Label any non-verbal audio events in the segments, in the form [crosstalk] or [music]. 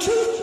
truth.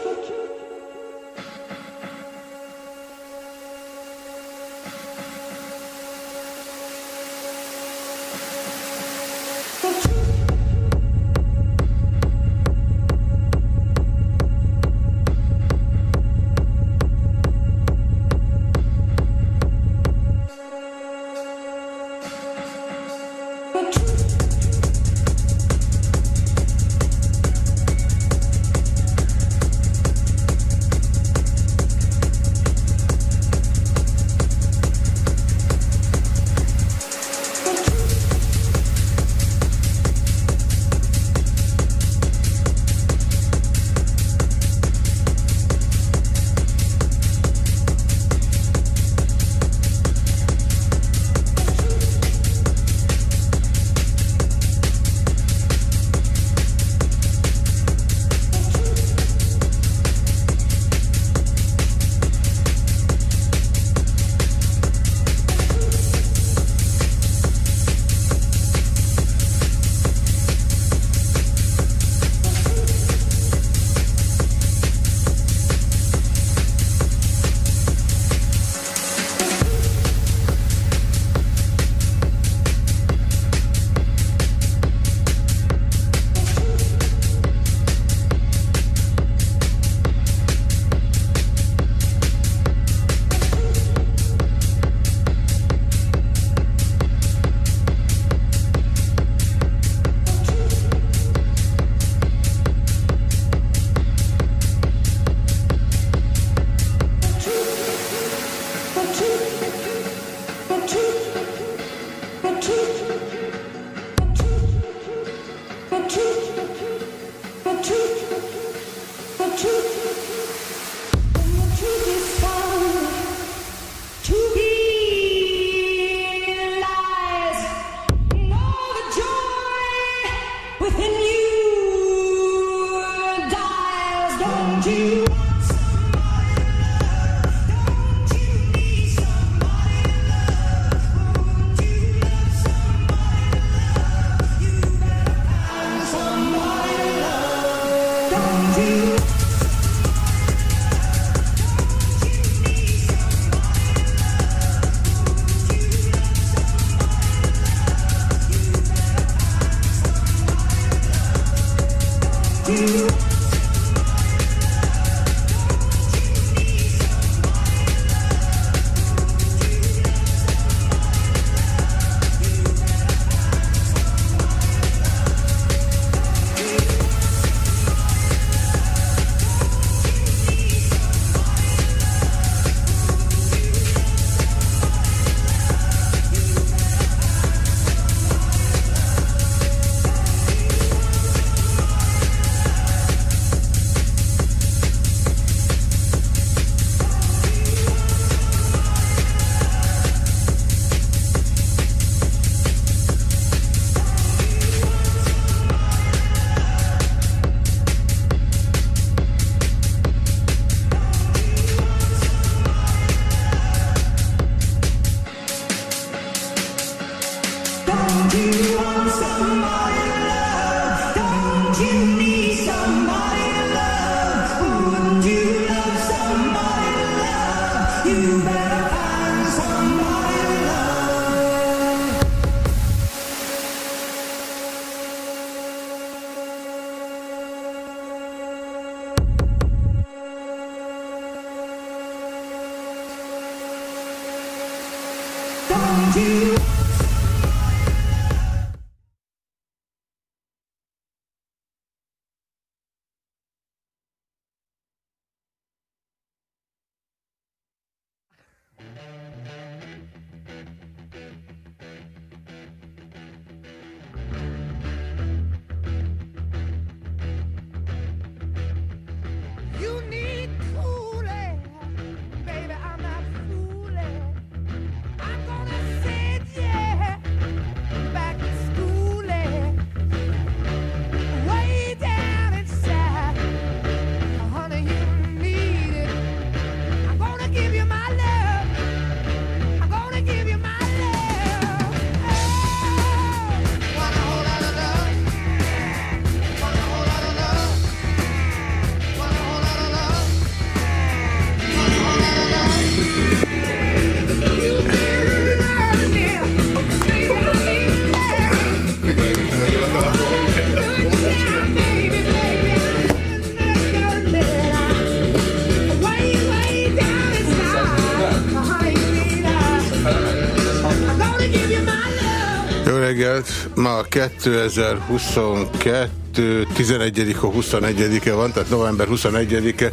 Ma 2022 11 a 21-e van, tehát november 21-e.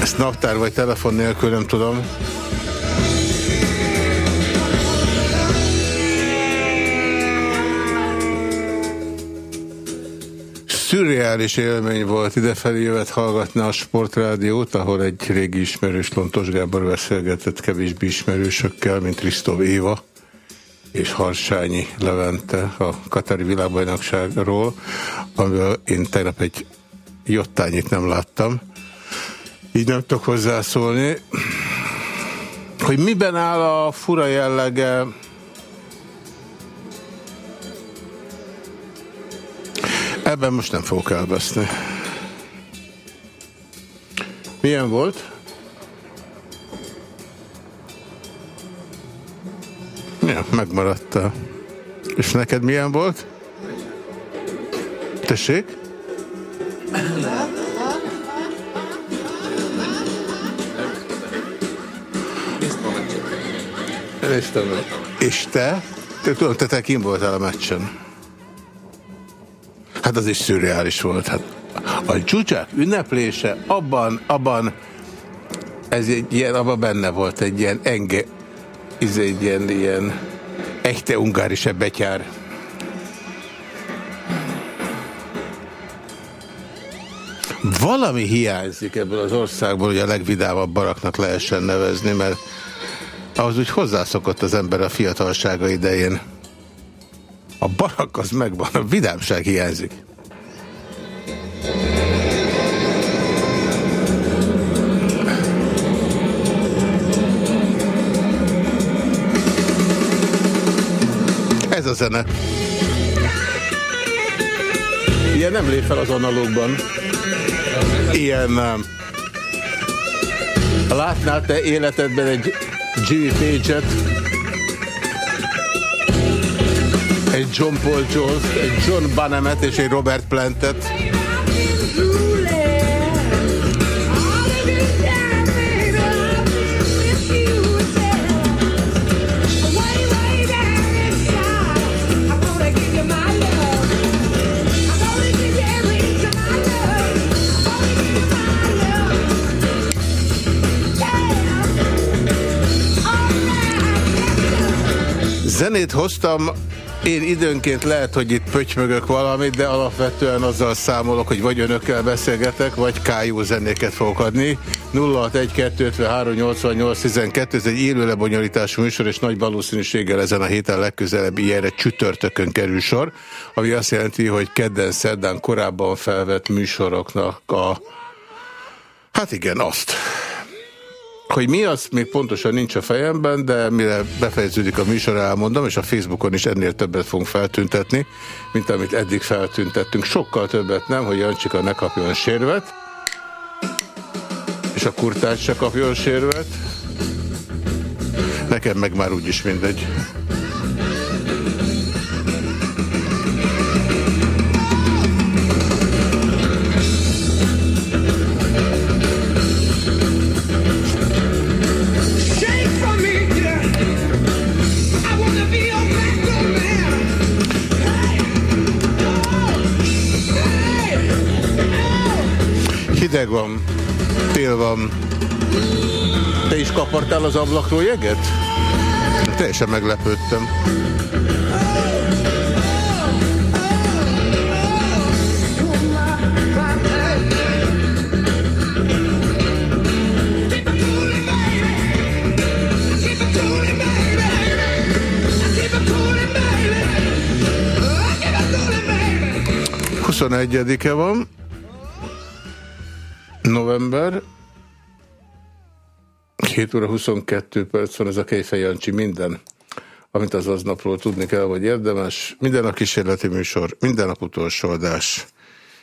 Ezt naptár vagy telefon nélkül nem tudom. szürreális élmény volt idefelé jövet hallgatni a sportrádiót, ahol egy régi ismerős Lontos Gábor beszélgetett kevésbé ismerősökkel, mint Risztov Éva és Harsányi Levente a Katari világbajnokságról, amivel én tegnap egy jottányit nem láttam. Így nem tudok hozzászólni. Hogy miben áll a fura jellege Ebben most nem fogok elveszni. Milyen volt? Ja, megmaradta. És neked milyen volt? Tessék? És te? Te tudom, te, te kim voltál a meccsen? Hát az is szürreális volt. Hát a csúcsák ünneplése, abban, abban ez egy ilyen, abban benne volt egy ilyen enge, ez egy ilyen, ilyen echte ungárise betyár. Valami hiányzik ebből az országból, hogy a legvidámabb baraknak lehessen nevezni, mert ahhoz úgy hozzászokott az ember a fiatalsága idején. A barak az megvan, a vidámság hiányzik. A zene. Ilyen nem lép fel az analógban. Ilyen... Um, látnál te életedben egy Jimmy Page-et, egy John Paul Jones, egy John Bannemet és egy Robert Plantet. Zenét hoztam én időnként lehet, hogy itt pötymögök valamit, de alapvetően azzal számolok, hogy vagy önökkel beszélgetek, vagy kájú zenéket fogok adni. 061-253-88-12, ez egy élő lebonyolítású műsor, és nagy valószínűséggel ezen a héten legközelebb ilyenre csütörtökön kerül sor, ami azt jelenti, hogy kedden, szerdán korábban felvett műsoroknak a... Hát igen, azt. Hogy mi az, még pontosan nincs a fejemben, de mire befejeződik a műsor, elmondom, és a Facebookon is ennél többet fogunk feltüntetni, mint amit eddig feltüntettünk. Sokkal többet nem, hogy Jancsika ne kapjon sérvet, és a kurtás se kapjon sérvet. Nekem meg már úgyis mindegy. Hideg van, tél van. Te is kapartál az ablakról jeget? Teljesen meglepődtem. Huszonegyedike van november, 7 óra 22 perc van ez a Kejfej Jancsi minden, amit az aznapról tudni kell, vagy érdemes. Minden nap kísérleti műsor, minden nap utolsó adás,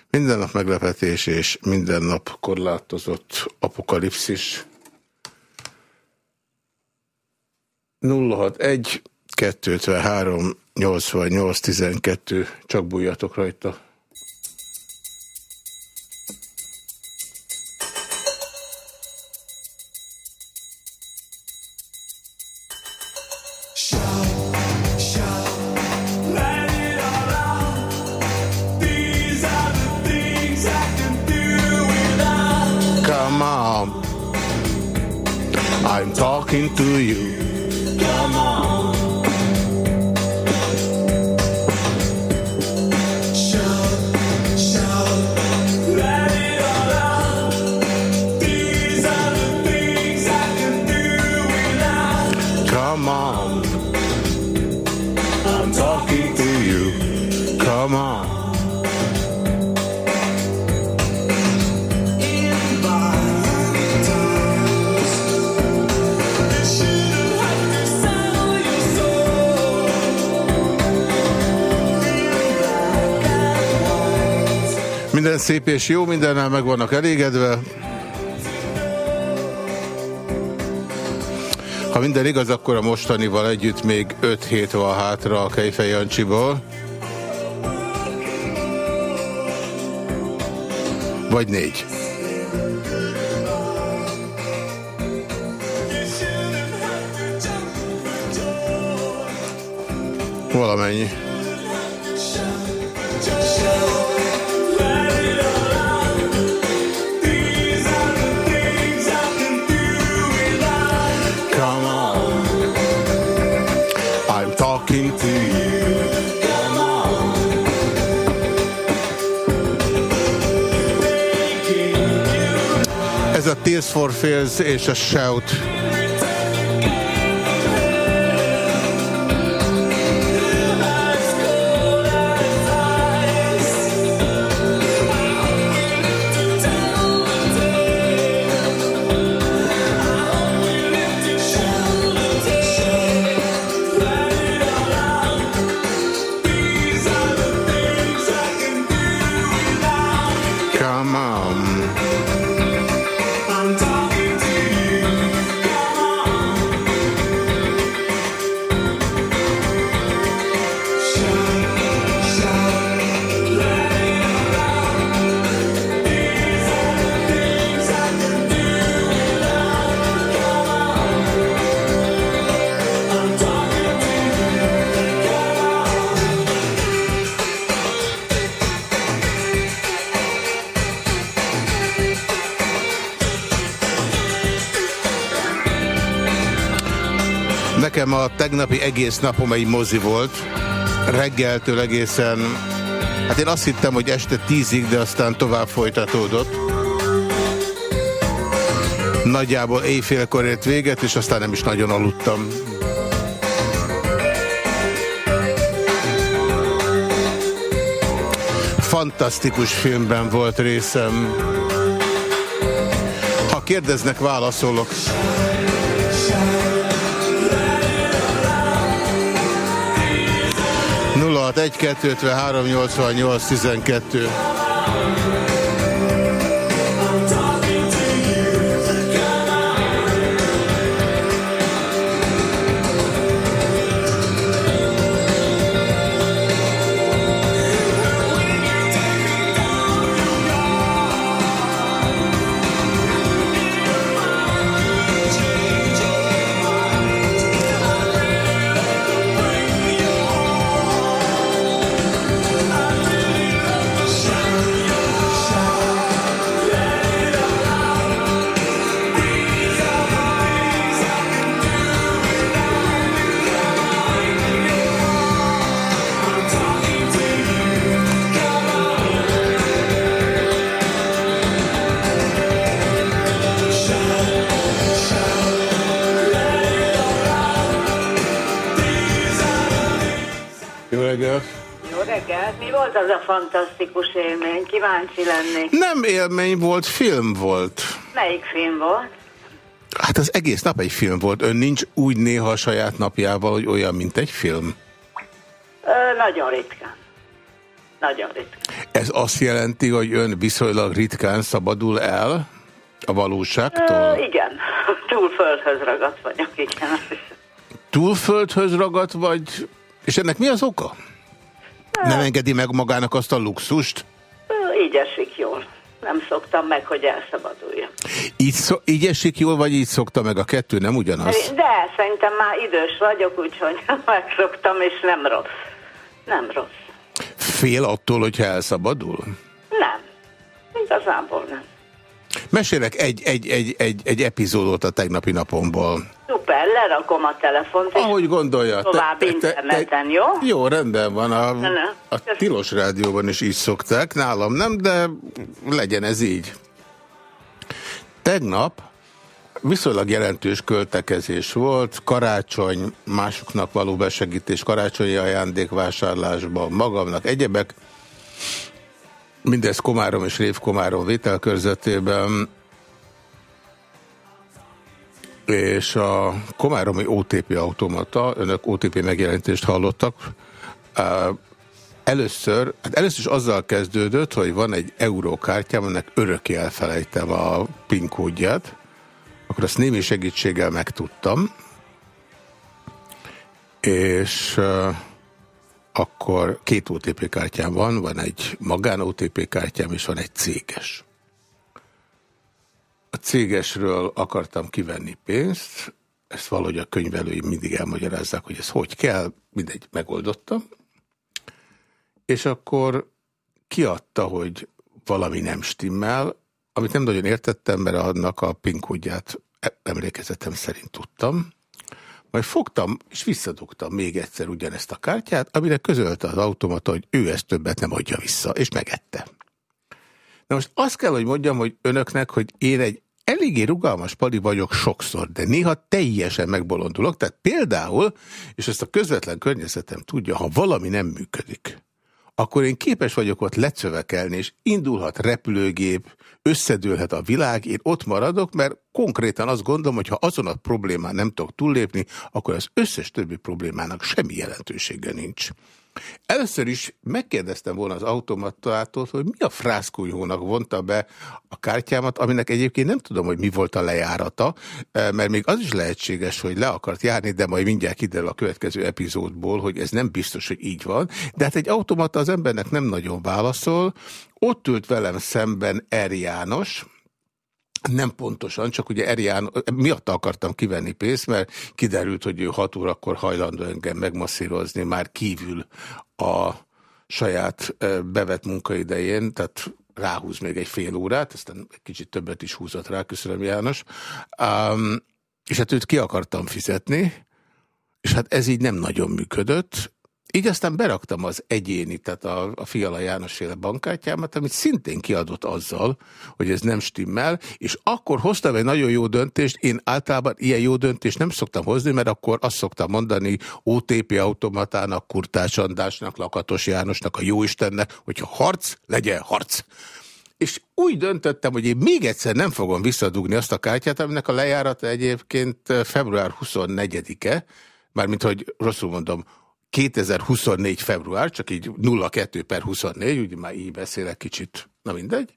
minden nap meglepetés és minden nap korlátozott apokalipszis. 061 253 88 12 csak bújjatok rajta. Talking to you. Come on. Minden szép és jó, mindennel meg vannak elégedve. Ha minden igaz, akkor a mostanival együtt még 5 hét van hátra a Kejfej Jancsiból. Vagy négy. Valamennyi. Tears for Fears és a Shout. Nekem a tegnapi egész napom egy mozi volt, reggeltől egészen, hát én azt hittem, hogy este tízig, de aztán tovább folytatódott. Nagyjából éjfélkor ért véget, és aztán nem is nagyon aludtam. Fantasztikus filmben volt részem. Ha kérdeznek, válaszolok. 061 253 88 12 fantasztikus élmény? Kíváncsi lennék. Nem élmény volt, film volt. Melyik film volt? Hát az egész nap egy film volt. Ön nincs úgy néha a saját napjával, hogy olyan, mint egy film? Ö, nagyon ritkán. Nagyon ritkán. Ez azt jelenti, hogy ön viszonylag ritkán szabadul el a Ö, valóságtól? igen, [laughs] túl földhöz ragadt vagyok, igen. Túlföldhöz ragadt, vagy... És ennek mi az oka? Nem engedi meg magának azt a luxust? Így esik jól. Nem szoktam meg, hogy elszabaduljak. Így, szó, így esik jól, vagy így szokta meg a kettő, nem ugyanaz? De szerintem már idős vagyok, úgyhogy [laughs] megszoktam, és nem rossz. Nem rossz. Fél attól, hogyha elszabadul? Nem. Igazából nem. Mesélek egy, egy, egy, egy, egy epizódot a tegnapi napomból. Szuper. lerakom a telefont. Ahogy gondolja. Tovább te, te, interneten, jó? Jó, rendben van. A, a Tilos Rádióban is így szokták, nálam nem, de legyen ez így. Tegnap viszonylag jelentős költekezés volt, karácsony, másoknak való besegítés, karácsonyi ajándékvásárlásban, magamnak egyebek. Mindez Komárom és Révkomárom vételkörzetében és a Komáromi OTP automata, önök OTP megjelentést hallottak, először, hát először is azzal kezdődött, hogy van egy eurókártyám, ennek örökké elfelejtem a PIN kódját, akkor azt némi segítséggel megtudtam, és akkor két OTP kártyám van, van egy magán OTP kártyám, és van egy céges. A cégesről akartam kivenni pénzt, ezt valahogy a könyvelőim mindig elmagyarázzák, hogy ez hogy kell, mindegy, megoldottam. És akkor kiadta, hogy valami nem stimmel, amit nem nagyon értettem, mert annak a pinkódját emlékezetem szerint tudtam. Majd fogtam, és visszadugtam még egyszer ugyanezt a kártyát, amire közölte az automata, hogy ő ezt többet nem adja vissza, és megette. Na most azt kell, hogy mondjam, hogy önöknek, hogy én egy eléggé rugalmas pali vagyok sokszor, de néha teljesen megbolondulok. Tehát például, és ezt a közvetlen környezetem tudja, ha valami nem működik, akkor én képes vagyok ott lecövekelni, és indulhat repülőgép, összedőlhet a világ, én ott maradok, mert konkrétan azt gondolom, hogy ha azon a problémán nem tudok túllépni, akkor az összes többi problémának semmi jelentősége nincs. Először is megkérdeztem volna az automatától, hogy mi a frászkújhónak vonta be a kártyámat, aminek egyébként nem tudom, hogy mi volt a lejárata, eh, mert még az is lehetséges, hogy le akart járni, de majd mindjárt kiderül a következő epizódból, hogy ez nem biztos, hogy így van. De hát egy automata az embernek nem nagyon válaszol. Ott ült velem szemben Er János, nem pontosan, csak ugye Erián, miatt akartam kivenni pénzt, mert kiderült, hogy ő 6 órakor hajlandó engem megmasszírozni már kívül a saját bevett munkaidején, tehát ráhúz még egy fél órát, aztán egy kicsit többet is húzott rá, köszönöm János. Um, és hát őt ki akartam fizetni, és hát ez így nem nagyon működött, így aztán beraktam az egyéni, tehát a, a Fiala János féle bankkártyámat, amit szintén kiadott azzal, hogy ez nem stimmel, és akkor hoztam egy nagyon jó döntést, én általában ilyen jó döntést nem szoktam hozni, mert akkor azt szoktam mondani OTP automatának, Kurtás Andrásnak, Lakatos Jánosnak, a Jóistennek, hogyha harc, legyen harc. És úgy döntöttem, hogy én még egyszer nem fogom visszadugni azt a kártyát, aminek a lejárata egyébként február 24-e, mármint, hogy rosszul mondom, 2024 február, csak így 02 per 24, ugye már így beszélek kicsit, na mindegy.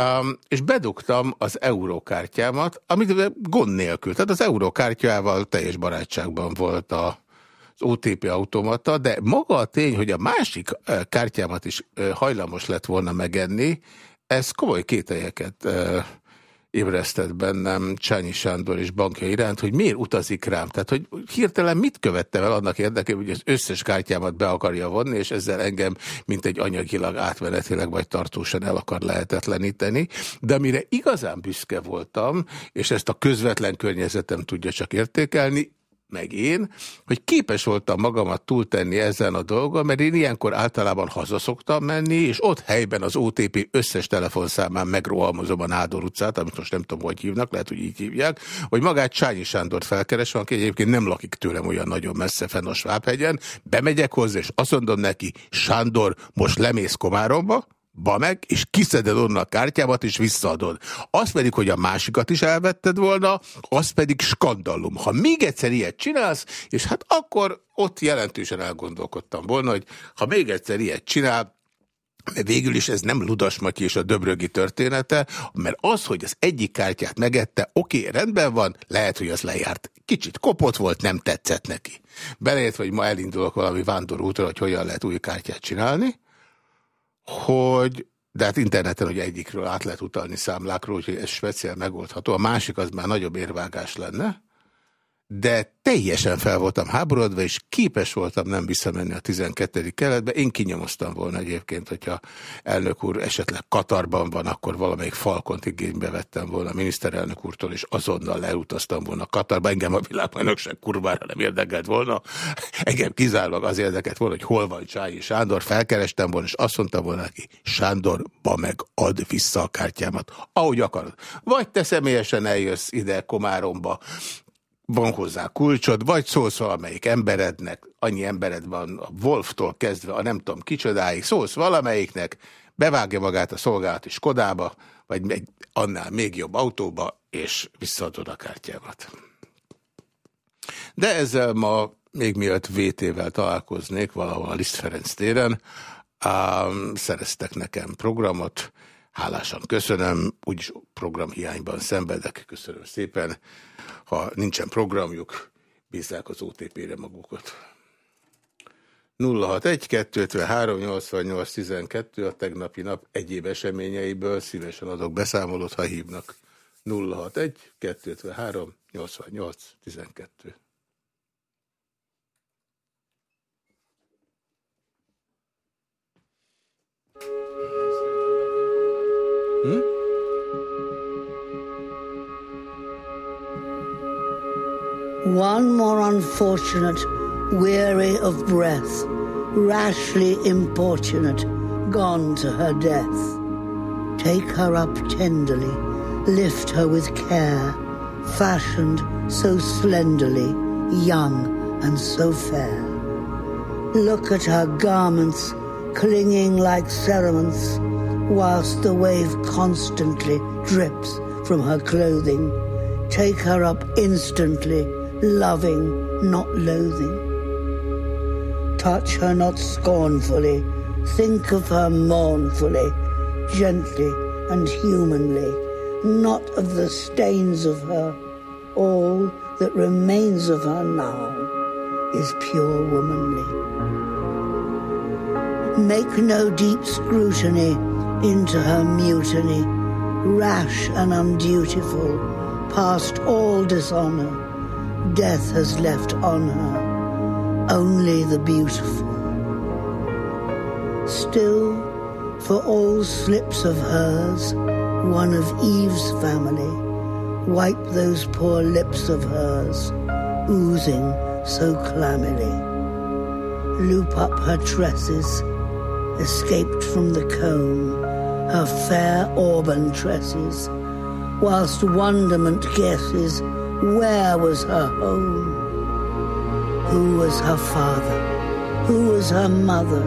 Um, és bedugtam az eurókártyámat, amit gond nélkül, tehát az eurókártyával teljes barátságban volt a, az OTP automata, de maga a tény, hogy a másik kártyámat is hajlamos lett volna megenni, ez komoly kételyeket ébresztett bennem Csányi Sándor és bankja iránt, hogy miért utazik rám. Tehát, hogy hirtelen mit követte el annak érdekében, hogy az összes kártyámat be akarja vonni, és ezzel engem, mint egy anyagilag átmenetileg vagy tartósan el akar lehetetleníteni. De amire igazán büszke voltam, és ezt a közvetlen környezetem tudja csak értékelni, meg én, hogy képes voltam magamat túltenni ezen a dolgon, mert én ilyenkor általában hazaszoktam menni, és ott helyben az OTP összes telefonszámán megrohalmozom a Nádor utcát, amit most nem tudom, hogy hívnak, lehet, hogy így hívják, hogy magát Csányi Sándort felkeresem, aki egyébként nem lakik tőlem olyan nagyon messze fenn a Svábhegyen, bemegyek hozzá, és azt mondom neki, Sándor, most lemész Komáromba, ba meg, és kiszeded onnan a kártyámat, és visszaadod. Az pedig, hogy a másikat is elvetted volna, az pedig skandalum. Ha még egyszer ilyet csinálsz, és hát akkor ott jelentősen elgondolkodtam volna, hogy ha még egyszer ilyet csinál, Végül is ez nem Ludas Matyi és a Döbrögi története, mert az, hogy az egyik kártyát megette, oké, rendben van, lehet, hogy az lejárt. Kicsit kopott volt, nem tetszett neki. Beleértve, hogy ma elindulok valami vándorútra, hogy hogyan lehet új kártyát csinálni, hogy de hát interneten hogy egyikről át lehet utalni számlákról, úgyhogy ez speciál megoldható. A másik az már nagyobb érvágás lenne. De teljesen fel voltam háborodva, és képes voltam nem visszamenni a 12. keletbe. Én kinyomoztam volna egyébként, hogyha elnök úr esetleg Katarban van, akkor valamelyik falkont igénybe vettem volna a miniszterelnök úrtól, és azonnal elutaztam volna Katarba. Engem a világbajnokság kurvára nem érdekelt volna. Engem kizárólag az érdekelt volna, hogy hol van Csányi Sándor. Felkerestem volna, és azt mondtam volna neki, Sándor, ba meg add vissza a kártyámat, ahogy akarod. Vagy te személyesen eljössz ide Komáromba, van hozzá kulcsod, vagy szólsz valamelyik emberednek, annyi embered van a Wolftól kezdve, a nem tudom kicsodáig, szólsz valamelyiknek, bevágja magát a szolgálati Skodába, vagy egy annál még jobb autóba, és visszaadod a kártyámat. De ezzel ma, még mielőtt VT-vel találkoznék valahol a Liszt Ferenc téren, szereztek nekem programot, hálásan köszönöm, úgyis programhiányban szenvedek, köszönöm szépen ha nincsen programjuk, bízzák az OTP-re magukat. 061 253 88 12 a tegnapi nap egyéb eseményeiből szívesen adok beszámolót, ha hívnak. 061 253 88 12. Hmm? One more unfortunate, weary of breath, rashly importunate, gone to her death. Take her up tenderly, lift her with care, fashioned so slenderly, young and so fair. Look at her garments, clinging like cerements, whilst the wave constantly drips from her clothing. Take her up instantly, loving, not loathing. Touch her not scornfully, think of her mournfully, gently and humanly, not of the stains of her. All that remains of her now is pure womanly. Make no deep scrutiny into her mutiny, rash and undutiful, past all dishonour death has left on her only the beautiful. Still, for all slips of hers, one of Eve's family, wipe those poor lips of hers, oozing so clammily. Loop up her tresses, escaped from the comb, her fair auburn tresses, whilst wonderment guesses where was her home? Who was her father? Who was her mother?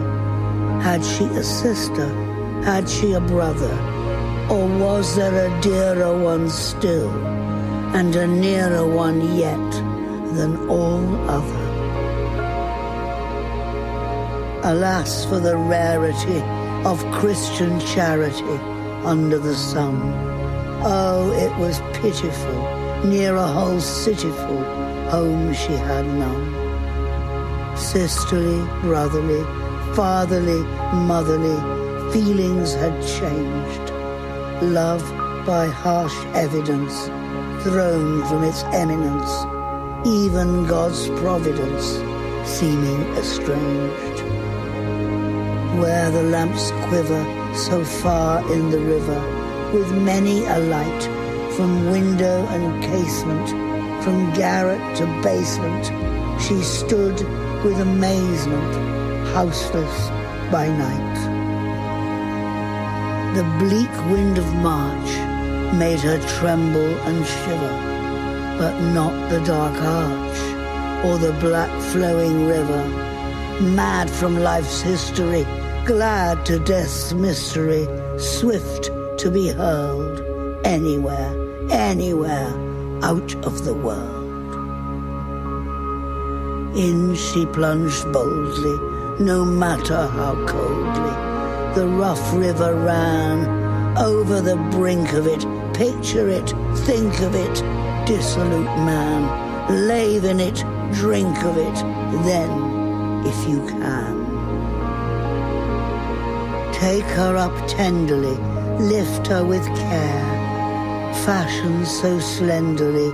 Had she a sister? Had she a brother? Or was there a dearer one still, and a nearer one yet than all other? Alas for the rarity of Christian charity under the sun. Oh, it was pitiful near a whole cityful, home she had none. Sisterly, brotherly, fatherly, motherly, feelings had changed. Love by harsh evidence, thrown from its eminence, even God's providence seeming estranged. Where the lamps quiver so far in the river, with many a light from window and casement, from garret to basement, she stood with amazement, houseless by night. The bleak wind of March made her tremble and shiver, but not the dark arch or the black flowing river. Mad from life's history, glad to death's mystery, swift to be hurled anywhere anywhere out of the world. In she plunged boldly, no matter how coldly. The rough river ran over the brink of it. Picture it, think of it, dissolute man. Lave in it, drink of it, then, if you can. Take her up tenderly, lift her with care fashion so slenderly,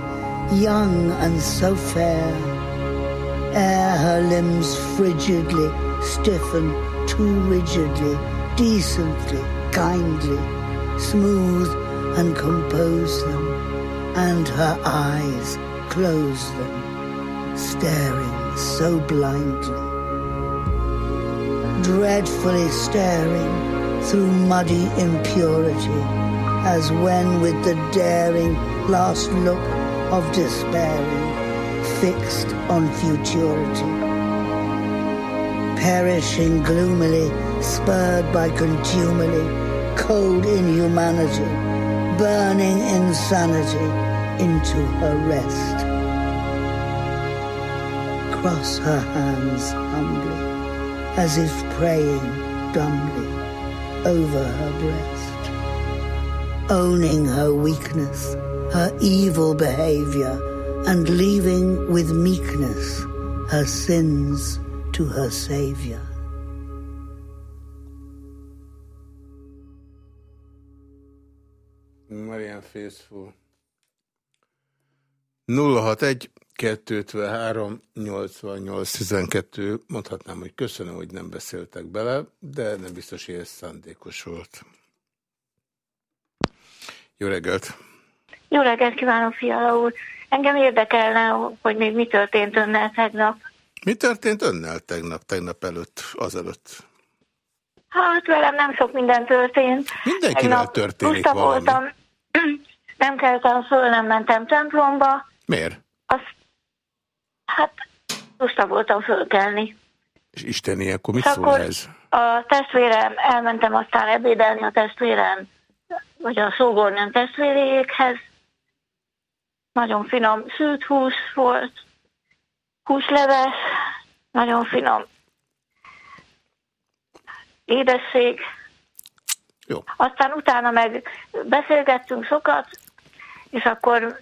young and so fair, Air her limbs frigidly stiffen too rigidly, decently, kindly, smooth and compose them, and her eyes close them, staring so blindly. Dreadfully staring through muddy impurity, as when with the daring last look of despairing, fixed on futurity. Perishing gloomily, spurred by contumely, cold inhumanity, burning insanity into her rest. Cross her hands humbly, as if praying dumbly over her breast, owning her weakness, her evil behavior, and leaving with meekness her sins to her Savior. Marian Faithful. 061 253 88 12. Mondhatnám, hogy köszönöm, hogy nem beszéltek bele, de nem biztos, hogy ez szándékos volt. Jó reggelt! Jó reggelt kívánok, Fiala úr! Engem érdekelne, hogy még mi történt önnel tegnap. Mi történt önnel tegnap, tegnap előtt, azelőtt? Hát velem nem sok minden történt. Mindenkivel tegnap történik valami. voltam, nem keltem föl, nem mentem templomba. Miért? Azt, hát lusta voltam fölkelni. És Isten ilyenkor mit szól ez? A testvérem, elmentem aztán ebédelni a testvérem, vagy a szógornem testvérékhez. Nagyon finom sült hús volt, húsleves, nagyon finom édesség. Jó. Aztán utána meg beszélgettünk sokat, és akkor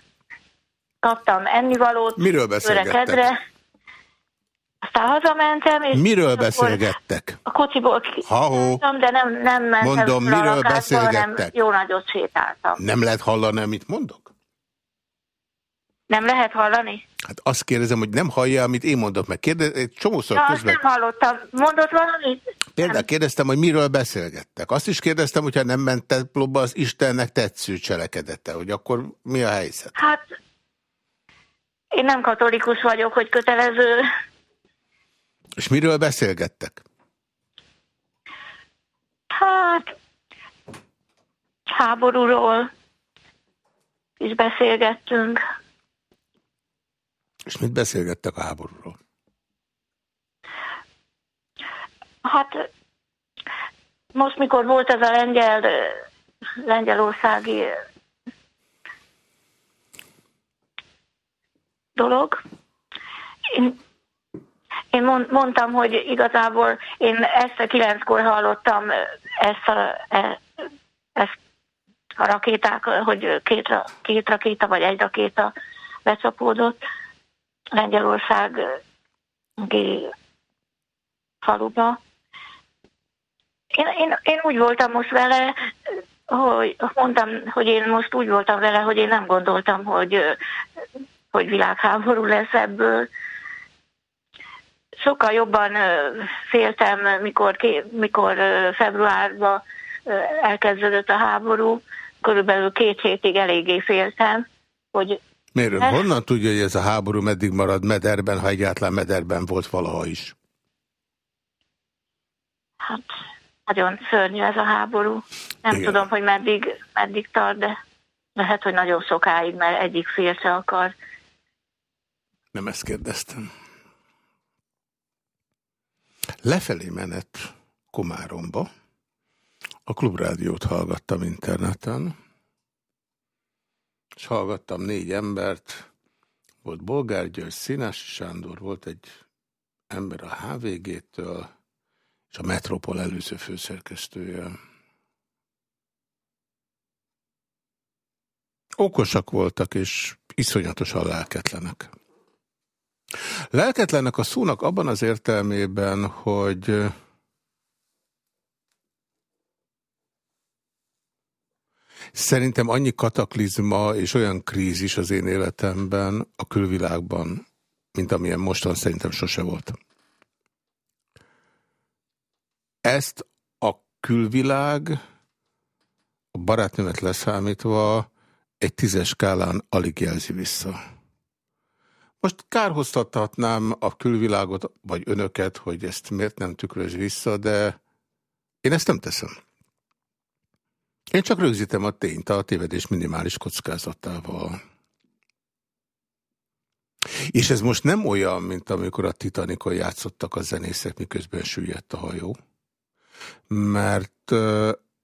kaptam ennivalót. Miről beszélgettek? Aztán hazamentem, és... Miről beszélgettek? A kocsiból kiszálltam, de nem, nem mentem Mondom, miről lakásba, beszélgettek? jó nagyot sétáltam. Nem lehet hallani, amit mondok? Nem lehet hallani? Hát azt kérdezem, hogy nem hallja, amit én mondok, meg kérdez, egy csomószor Na, közben... nem hallottam. Mondott valamit? Például kérdeztem, hogy miről beszélgettek. Azt is kérdeztem, hogyha nem ment templomba, az Istennek tetsző cselekedete, hogy akkor mi a helyzet? Hát, én nem katolikus vagyok, hogy kötelező. És miről beszélgettek? Hát, háborúról is beszélgettünk. És mit beszélgettek a háborúról? Hát most, mikor volt ez a lengyel, lengyelországi dolog, én, én mondtam, hogy igazából én este kilenckor hallottam ezt a, e, ezt a rakéták, hogy két, két rakéta vagy egy rakéta becsapódott Lengyelország faluba. Én, én, én úgy voltam most vele, hogy mondtam, hogy én most úgy voltam vele, hogy én nem gondoltam, hogy, hogy világháború lesz ebből. Sokkal jobban féltem, mikor, mikor februárban elkezdődött a háború, körülbelül két hétig eléggé féltem, hogy Miért? Honnan tudja, hogy ez a háború meddig marad mederben, ha egyáltalán mederben volt valaha is? Hát, nagyon szörnyű ez a háború. Nem Igen. tudom, hogy meddig, meddig tart, de lehet, hogy nagyon sokáig, mert egyik fél se akar. Nem ezt kérdeztem. Lefelé menet Komáromba. A klubrádiót hallgattam interneten és hallgattam négy embert, volt Bolgár György, Színási Sándor, volt egy ember a HVG-től, és a Metropol előző főszerkesztője. Okosak voltak, és iszonyatosan lelketlenek. Lelketlenek a szónak abban az értelmében, hogy Szerintem annyi kataklizma és olyan krízis az én életemben, a külvilágban, mint amilyen mostan szerintem sose volt. Ezt a külvilág, a barátnőmet leszámítva, egy tízes skálán alig jelzi vissza. Most kárhoztathatnám a külvilágot, vagy önöket, hogy ezt miért nem tükröz vissza, de én ezt nem teszem. Én csak rögzítem a tényt a tévedés minimális kockázatával. És ez most nem olyan, mint amikor a Titanicon játszottak a zenészek, miközben süllyedt a hajó. Mert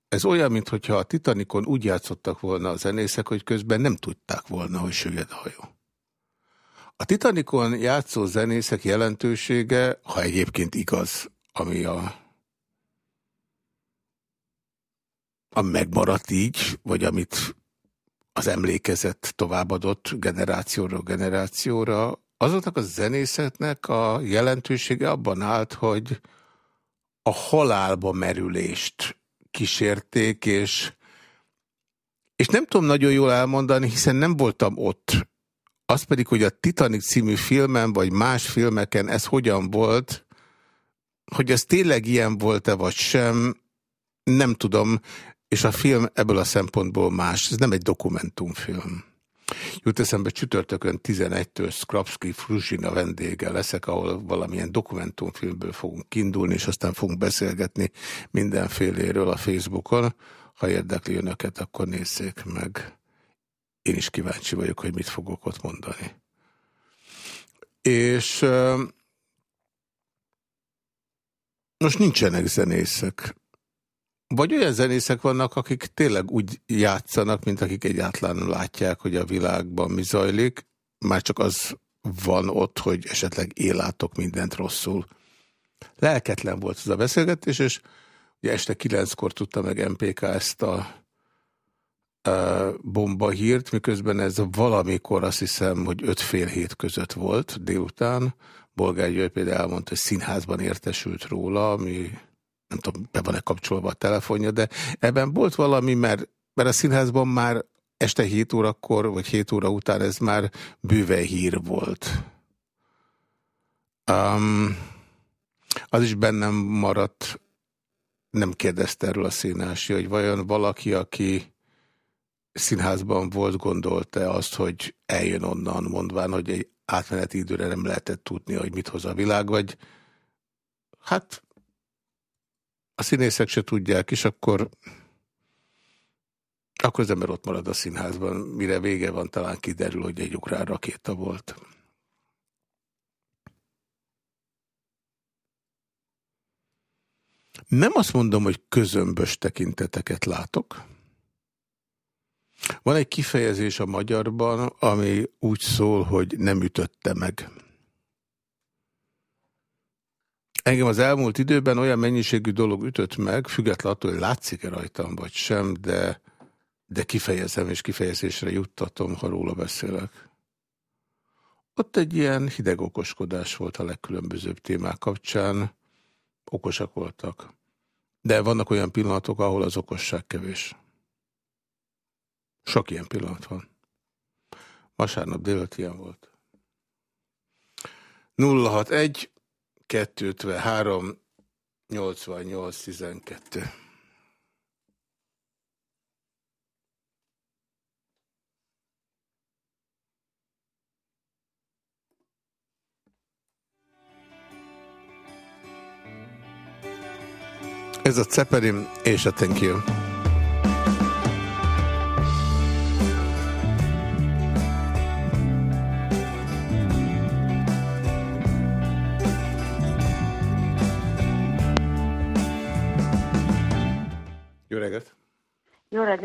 ez olyan, mintha a Titanicon úgy játszottak volna a zenészek, hogy közben nem tudták volna, hogy süllyed a hajó. A Titanicon játszó zenészek jelentősége, ha egyébként igaz, ami a, a megmaradt így, vagy amit az emlékezett továbbadott generációra generációra, azoknak a zenészeknek a jelentősége abban állt, hogy a halálba merülést kísérték, és, és nem tudom nagyon jól elmondani, hiszen nem voltam ott. Az pedig, hogy a Titanic című filmen, vagy más filmeken ez hogyan volt, hogy ez tényleg ilyen volt-e, vagy sem, nem tudom, és a film ebből a szempontból más. Ez nem egy dokumentumfilm. Jut eszembe csütörtökön 11-től Skrapski Fruzsina vendége leszek, ahol valamilyen dokumentumfilmből fogunk indulni, és aztán fogunk beszélgetni mindenféléről a Facebookon. Ha érdekli önöket, akkor nézzék meg. Én is kíváncsi vagyok, hogy mit fogok ott mondani. És most nincsenek zenészek. Vagy olyan zenészek vannak, akik tényleg úgy játszanak, mint akik egyáltalán látják, hogy a világban mi zajlik. Már csak az van ott, hogy esetleg élátok mindent rosszul. Lelketlen volt ez a beszélgetés, és ugye este kilenckor tudta meg MPK ezt a, bomba hírt, miközben ez valamikor azt hiszem, hogy öt fél hét között volt délután. Bolgár György például elmondta, hogy színházban értesült róla, ami nem tudom, be van-e kapcsolva a telefonja, de ebben volt valami, mert, mert a színházban már este 7 órakor, vagy 7 óra után ez már bőve hír volt. Um, az is bennem maradt, nem kérdezte erről a színási, hogy vajon valaki, aki színházban volt, gondolta azt, hogy eljön onnan, mondván, hogy egy átmeneti időre nem lehetett tudni, hogy mit hoz a világ, vagy hát a színészek se tudják, és akkor, akkor az ember ott marad a színházban, mire vége van, talán kiderül, hogy egy ukrán rakéta volt. Nem azt mondom, hogy közömbös tekinteteket látok. Van egy kifejezés a magyarban, ami úgy szól, hogy nem ütötte meg. Engem az elmúlt időben olyan mennyiségű dolog ütött meg, függetlenül attól, hogy látszik-e rajtam vagy sem, de, de kifejezem és kifejezésre juttatom, ha róla beszélek. Ott egy ilyen hideg okoskodás volt a legkülönbözőbb témák kapcsán. Okosak voltak. De vannak olyan pillanatok, ahol az okosság kevés. Sok ilyen pillanat van. Vasárnap délután ilyen volt. 061 253 88 12. Ez a Ceperin és a Thank you.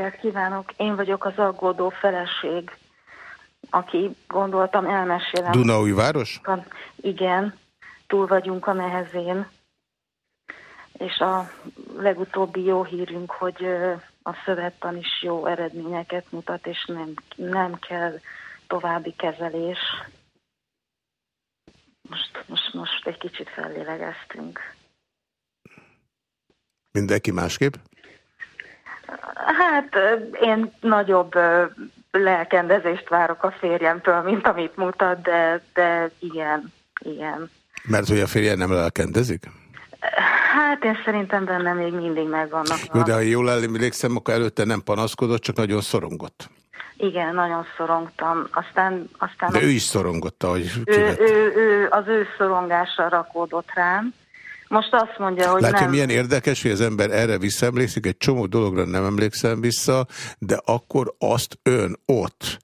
Reggelt kívánok! Én vagyok az aggódó feleség, aki gondoltam elmesélem. Dunaúj város? Igen, túl vagyunk a nehezén. És a legutóbbi jó hírünk, hogy a szövettan is jó eredményeket mutat, és nem, nem kell további kezelés. Most, most, most egy kicsit fellélegeztünk. Mindenki másképp? Hát én nagyobb lelkendezést várok a férjemtől, mint amit mutat, de, de igen, igen. Mert hogy a férje nem lelkendezik? Hát én szerintem benne még mindig megvannak. Jó, de ha jól emlékszem, akkor előtte nem panaszkodott, csak nagyon szorongott. Igen, nagyon szorongtam. Aztán, aztán de ő is szorongott, ahogy ő, ő, ő, Az ő szorongása rakódott rám. Most azt mondja, hogy Látja, nem. milyen érdekes, hogy az ember erre visszaemlékszik, egy csomó dologra nem emlékszem vissza, de akkor azt ön ott,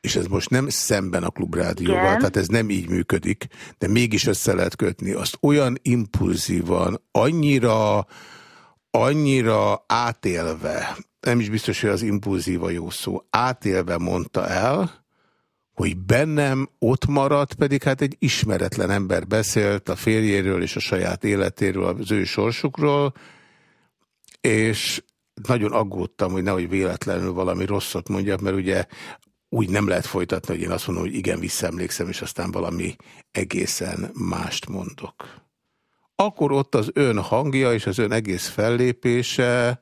és ez most nem szemben a klubrádióval, Igen. tehát ez nem így működik, de mégis össze lehet kötni. Azt olyan impulzívan, annyira, annyira átélve, nem is biztos, hogy az impulzíva jó szó, átélve mondta el, hogy bennem ott maradt, pedig hát egy ismeretlen ember beszélt a férjéről és a saját életéről, az ő sorsukról, és nagyon aggódtam, hogy nehogy véletlenül valami rosszat mondjak, mert ugye úgy nem lehet folytatni, hogy én azt mondom, hogy igen, visszaemlékszem, és aztán valami egészen mást mondok. Akkor ott az ön hangja és az ön egész fellépése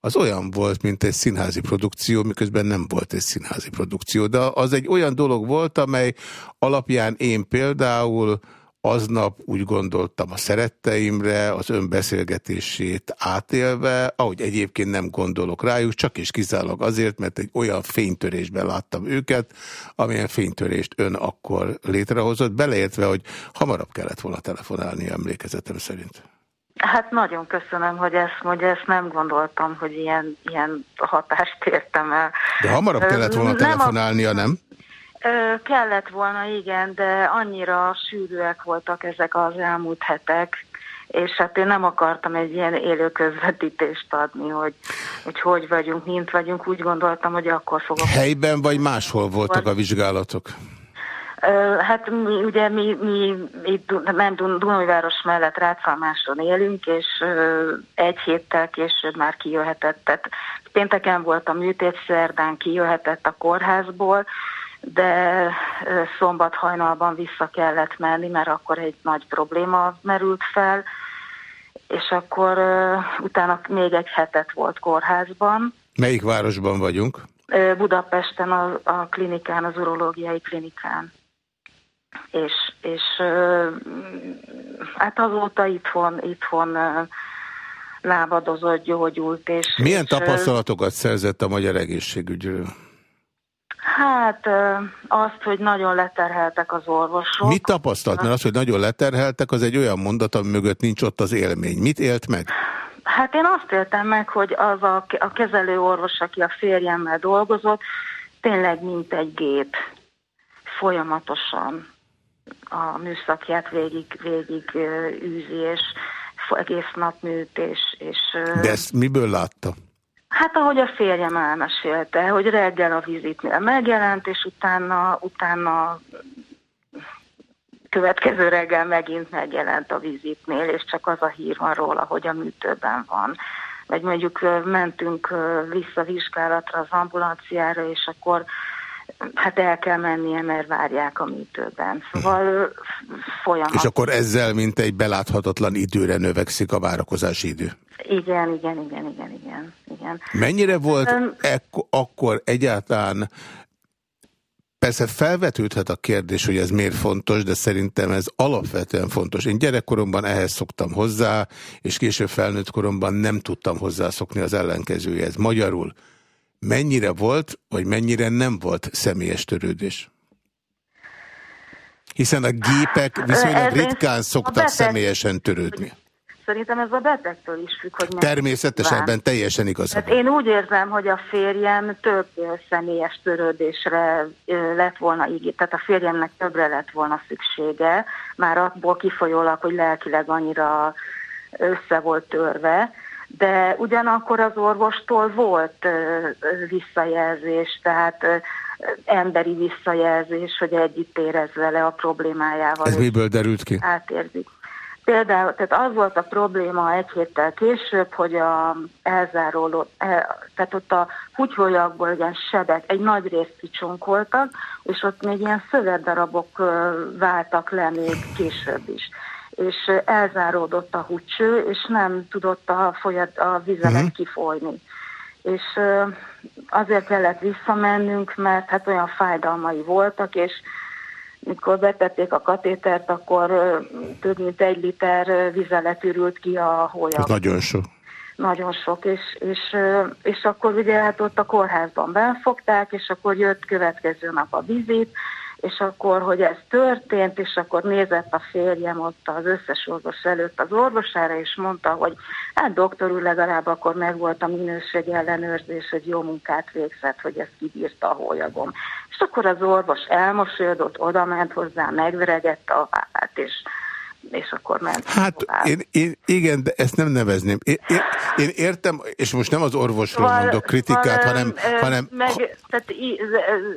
az olyan volt, mint egy színházi produkció, miközben nem volt egy színházi produkció, de az egy olyan dolog volt, amely alapján én például aznap úgy gondoltam a szeretteimre, az önbeszélgetését átélve, ahogy egyébként nem gondolok rájuk, csak és kizárólag azért, mert egy olyan fénytörésben láttam őket, amilyen fénytörést ön akkor létrehozott, beleértve, hogy hamarabb kellett volna telefonálni emlékezetem szerint. Hát nagyon köszönöm, hogy ezt mondja, ezt nem gondoltam, hogy ilyen, ilyen hatást értem el. De hamarabb kellett volna telefonálnia, nem? Kellett volna, igen, de annyira sűrűek voltak ezek az elmúlt hetek, és hát én nem akartam egy ilyen élő közvetítést adni, hogy, hogy hogy vagyunk, mint vagyunk, úgy gondoltam, hogy akkor fogok... Helyben vagy máshol voltak a vizsgálatok? Hát mi, ugye mi, mi itt nem Dunajváros mellett Rácalmáson élünk, és egy héttel később már kijöhetett. Tehát pénteken volt a műtét, szerdán kijöhetett a kórházból, de szombat hajnalban vissza kellett menni, mert akkor egy nagy probléma merült fel, és akkor utána még egy hetet volt kórházban. Melyik városban vagyunk? Budapesten a, a klinikán, az urológiai klinikán és, és hát azóta itthon, itthon lábadozott, gyógyult. És, Milyen és, tapasztalatokat szerzett a magyar egészségügyről? Hát azt, hogy nagyon leterheltek az orvosok. Mit tapasztalt? Mert az, hogy nagyon leterheltek, az egy olyan mondat, ami mögött nincs ott az élmény. Mit élt meg? Hát én azt éltem meg, hogy az a, a kezelő orvos, aki a férjemmel dolgozott, tényleg mint egy gép. Folyamatosan a műszakját végig, végig űzi, és egész nap műt, és, és... De ezt miből látta? Hát ahogy a férjem elmesélte, hogy reggel a vizitnél megjelent, és utána, utána következő reggel megint megjelent a vizitnél, és csak az a hír van róla, hogy a műtőben van. Vagy mondjuk mentünk vissza vizsgálatra az ambulanciára, és akkor hát el kell mennie, mert várják a műtőben. Szóval folyamat. És akkor ezzel, mint egy beláthatatlan időre növekszik a várakozási idő? Igen, igen, igen, igen, igen. igen. Mennyire volt um, akkor egyáltalán Persze felvetődhet a kérdés, hogy ez miért fontos, de szerintem ez alapvetően fontos. Én gyerekkoromban ehhez szoktam hozzá, és később felnőtt koromban nem tudtam hozzászokni az ellenkezőjehez. Magyarul mennyire volt, vagy mennyire nem volt személyes törődés? Hiszen a gépek viszonylag ritkán szoktak beteg, személyesen törődni. Szerintem ez a betegtől is függ, hogy Természetesen ebben teljesen igaz. Hát én úgy érzem, hogy a férjem több személyes törődésre lett volna így, tehát a férjemnek többre lett volna szüksége, már abból kifolyólag, hogy lelkileg annyira össze volt törve, de ugyanakkor az orvostól volt visszajelzés, tehát emberi visszajelzés, hogy együtt érez vele a problémájával. Ez miből derült ki? Átérzik. Például, tehát az volt a probléma egy héttel később, hogy a elzáróló, tehát ott a húgyhólyagból ilyen sebek egy nagy részt kicsonkoltak, és ott még ilyen szövetdarabok váltak le még később is és elzáródott a húcső, és nem tudott a, folyat, a vizelet uh-huh. kifolyni. és azért kellett visszamennünk, mert hát olyan fájdalmai voltak, és mikor betették a katétert, akkor több mint egy liter vizelet ürült ki a hólyag. Nagyon sok. Nagyon sok, és, és, és akkor ugye hát ott a kórházban benfogták, és akkor jött következő nap a vizit, és akkor, hogy ez történt, és akkor nézett a férjem ott az összes orvos előtt az orvosára, és mondta, hogy hát doktor úr legalább akkor megvolt a minőség ellenőrzés, hogy jó munkát végzett, hogy ezt kibírta a hólyagom. És akkor az orvos elmosolyodott, oda hozzá, megveregette a vállát, és és akkor ment. Hát én, én, igen, de ezt nem nevezném. Én, én, én értem, és most nem az orvosról Val, mondok kritikát, val, hanem... hanem meg, tehát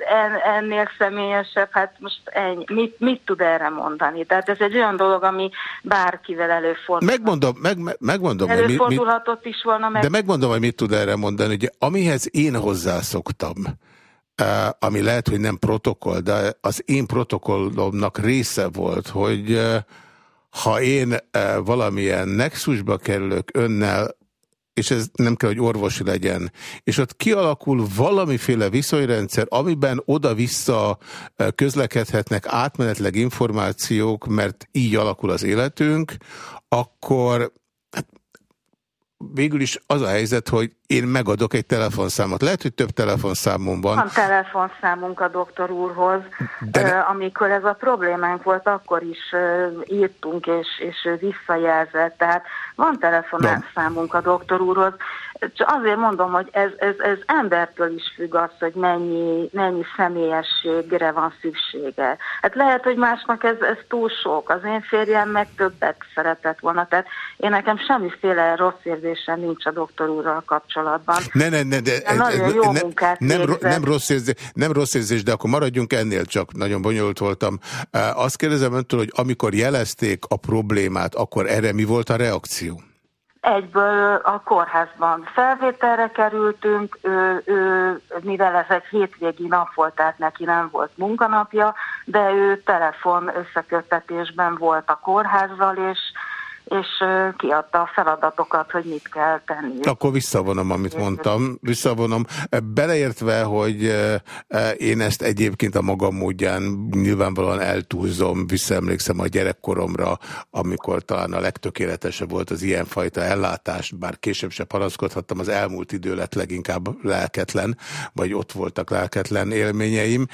en, ennél személyesebb, hát most ennyi. Mit, mit tud erre mondani? Tehát ez egy olyan dolog, ami bárkivel előfordul. Megmondom, meg, megmondom. Előfordulhatott is volna meg. De megmondom, hogy mit tud erre mondani. Ugye, amihez én hozzászoktam, ami lehet, hogy nem protokoll, de az én protokollomnak része volt, hogy ha én e, valamilyen nexusba kerülök önnel, és ez nem kell, hogy orvosi legyen, és ott kialakul valamiféle viszonyrendszer, amiben oda-vissza e, közlekedhetnek átmenetleg információk, mert így alakul az életünk, akkor végül is az a helyzet, hogy én megadok egy telefonszámot. Lehet, hogy több telefonszámom van. Van telefonszámunk a doktor úrhoz. De ne... Amikor ez a problémánk volt, akkor is írtunk és, és visszajelzett. Tehát van telefonszámunk a doktor úrhoz. Csak azért mondom, hogy ez, ez, ez embertől is függ az, hogy mennyi, mennyi személyességre van szüksége. Hát lehet, hogy másnak ez, ez túl sok. Az én férjem meg többet szeretett volna. Tehát én nekem semmiféle rossz érzésem nincs a doktor úrral kapcsolatban. Ne, ne, ne, de, de nagyon jó ne, munkát nem, nem, rossz érzés, nem rossz érzés, de akkor maradjunk ennél, csak nagyon bonyolult voltam. Azt kérdezem öntől, hogy amikor jelezték a problémát, akkor erre mi volt a reakció? egyből a kórházban felvételre kerültünk, ő, ő, mivel ez egy hétvégi nap volt, tehát neki nem volt munkanapja, de ő telefon összeköttetésben volt a kórházzal, és és kiadta a feladatokat, hogy mit kell tenni. Akkor visszavonom, amit mondtam. Visszavonom. Beleértve, hogy én ezt egyébként a magam módján nyilvánvalóan eltúlzom, visszaemlékszem a gyerekkoromra, amikor talán a legtökéletesebb volt az ilyenfajta ellátás, bár később se panaszkodhattam, az elmúlt idő lett leginkább lelketlen, vagy ott voltak lelketlen élményeim.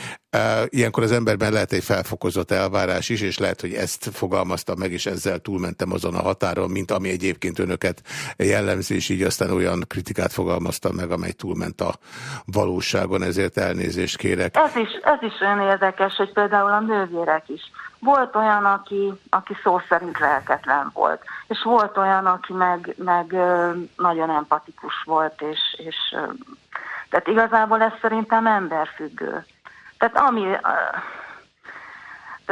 Ilyenkor az emberben lehet egy felfokozott elvárás is, és lehet, hogy ezt fogalmaztam meg, és ezzel túlmentem azon a határon, mint ami egyébként önöket jellemzi, és így aztán olyan kritikát fogalmaztam meg, amely túlment a valóságon, ezért elnézést kérek. Ez is, ez is olyan érdekes, hogy például a nővérek is. Volt olyan, aki, aki szó szerint lelketlen volt, és volt olyan, aki meg, meg nagyon empatikus volt, és, és tehát igazából ez szerintem emberfüggő. Tehát ami,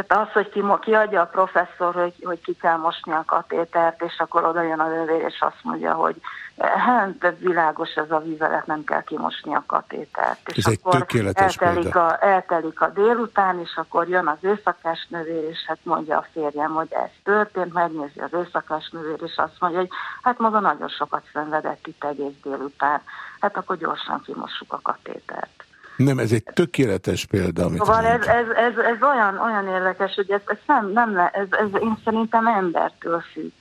tehát az, hogy ki, kiadja a professzor, hogy, hogy ki kell mosni a katétert, és akkor oda jön a nővér, és azt mondja, hogy hát világos ez a vizelet, nem kell kimosni a katétert. És ez akkor egy tökéletes eltelik a, eltelik a délután, és akkor jön az őszakás nővér, és hát mondja a férjem, hogy ez történt, megnézi az őszakás nővér, és azt mondja, hogy hát maga nagyon sokat szenvedett itt egész délután, hát akkor gyorsan kimossuk a katétert. Nem, ez egy tökéletes példa, amit Szóval ez, ez, ez, ez olyan, olyan érdekes, hogy ez, ez nem, nem le, ez, ez én szerintem embertől függ.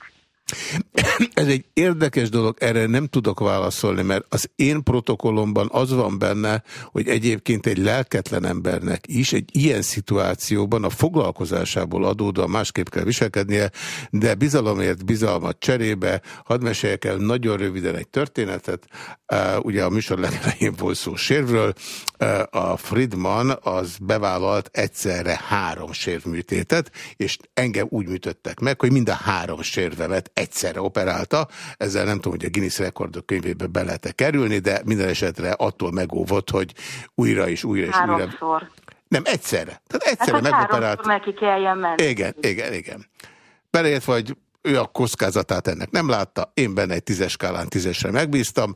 Ez egy érdekes dolog, erre nem tudok válaszolni, mert az én protokollomban az van benne, hogy egyébként egy lelketlen embernek is egy ilyen szituációban a foglalkozásából adódóan másképp kell viselkednie, de bizalomért bizalmat cserébe, hadd meséljek el nagyon röviden egy történetet, ugye a műsor legelején volt szó sérvről, a Friedman az bevállalt egyszerre három sérvműtétet, és engem úgy műtöttek meg, hogy mind a három sérvemet egyszerre operálta, ezzel nem tudom, hogy a Guinness rekordok könyvébe be lehet -e kerülni, de minden esetre attól megóvott, hogy újra és újra és Háromszor. újra. Nem, egyszerre. Tehát egyszerre hát, megoperált. neki kelljen menni. Igen, igen, igen. Beleért vagy ő a kockázatát ennek nem látta, én benne egy tízes skálán tízesre megbíztam,